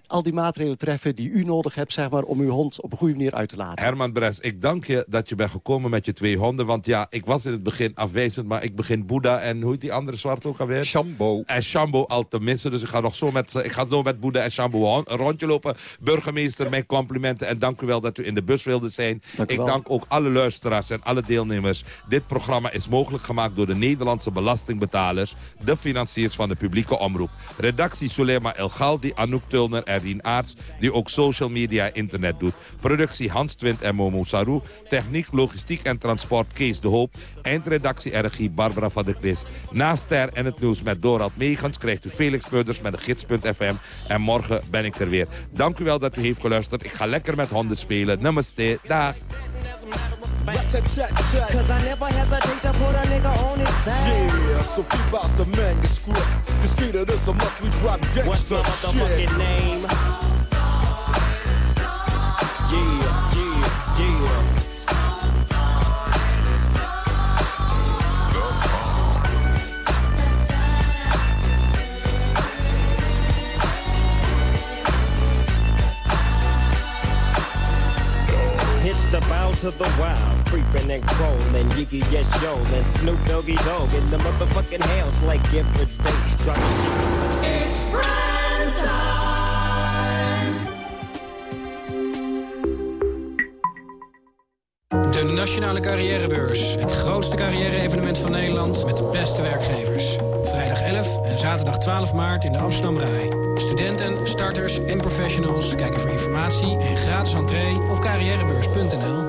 al die maatregelen treffen... die u nodig hebt zeg maar, om uw hond op een goede manier uit te laten. Herman Bres, ik dank je dat je bent gekomen met je twee honden. Want ja, ik was in het begin afwezend, maar ik begin Boeddha en hoe heet die andere zwart ook alweer? Shambo. En Shambo al te missen. Dus ik ga nog zo met, ze- ik ga zo met Boeddha en Shambo een rondje lopen. Burgemeester, mijn complimenten en dank u wel dat u in de bus wilde zijn. Dank u ik wel. dank ook alle luisteraars en alle deelnemers. Dit programma is mogelijk gemaakt door de Nederlandse belastingbetalers, de financiers van de publieke omroep. Redactie Sulema El Galdi, Anouk Tulner en Rien Aarts, die ook social media internet doet. Productie Hans Twint en Momo Sarou. Techniek, logistiek en transport Kees de Hoop. Eindredactie regie Barbara van der Klis. Na Ster en het nieuws met Dorald Meegens krijgt u Felix Peuders met de gids.fm. En morgen ben ik er weer. Dank u wel dat u heeft geluisterd. Ik ga lekker met honden spelen. Namaste. Dag. Cause I never hesitate to put a nigga on his back. Yeah, so keep out the manuscript. You see that this a must we drop gangsta What's my motherfucking shit. name? To the wild, creeping and crawling, Yiggy yes yo, and Snoop Doggy Dogg in the motherfucking house like every day. It's prime De Nationale Carrièrebeurs. Het grootste carrière-evenement van Nederland met de beste werkgevers. Vrijdag 11 en zaterdag 12 maart in de Amsterdam Rai. Studenten, starters en professionals kijken voor informatie en gratis entree op carrièrebeurs.nl.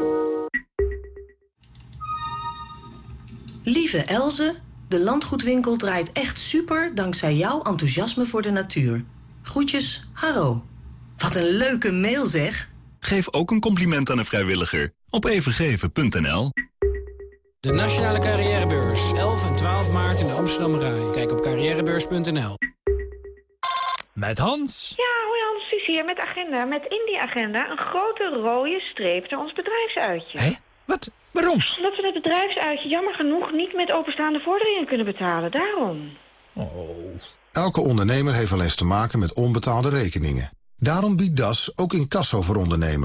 Lieve Elze, de landgoedwinkel draait echt super dankzij jouw enthousiasme voor de natuur. Groetjes, Haro. Wat een leuke mail zeg. Geef ook een compliment aan een vrijwilliger op evengeven.nl. De Nationale Carrièrebeurs. 11 en 12 maart in de Amsterdam Rai. Kijk op carrièrebeurs.nl. Met Hans. Ja, hoi Hans, Suus hier met agenda. Met in die agenda een grote rode streep naar ons bedrijfsuitje. Hé? Wat? Waarom? Omdat we het bedrijfsuitje jammer genoeg niet met openstaande vorderingen kunnen betalen. Daarom. Oh. Elke ondernemer heeft wel eens te maken met onbetaalde rekeningen. Daarom biedt DAS ook incasso voor ondernemers.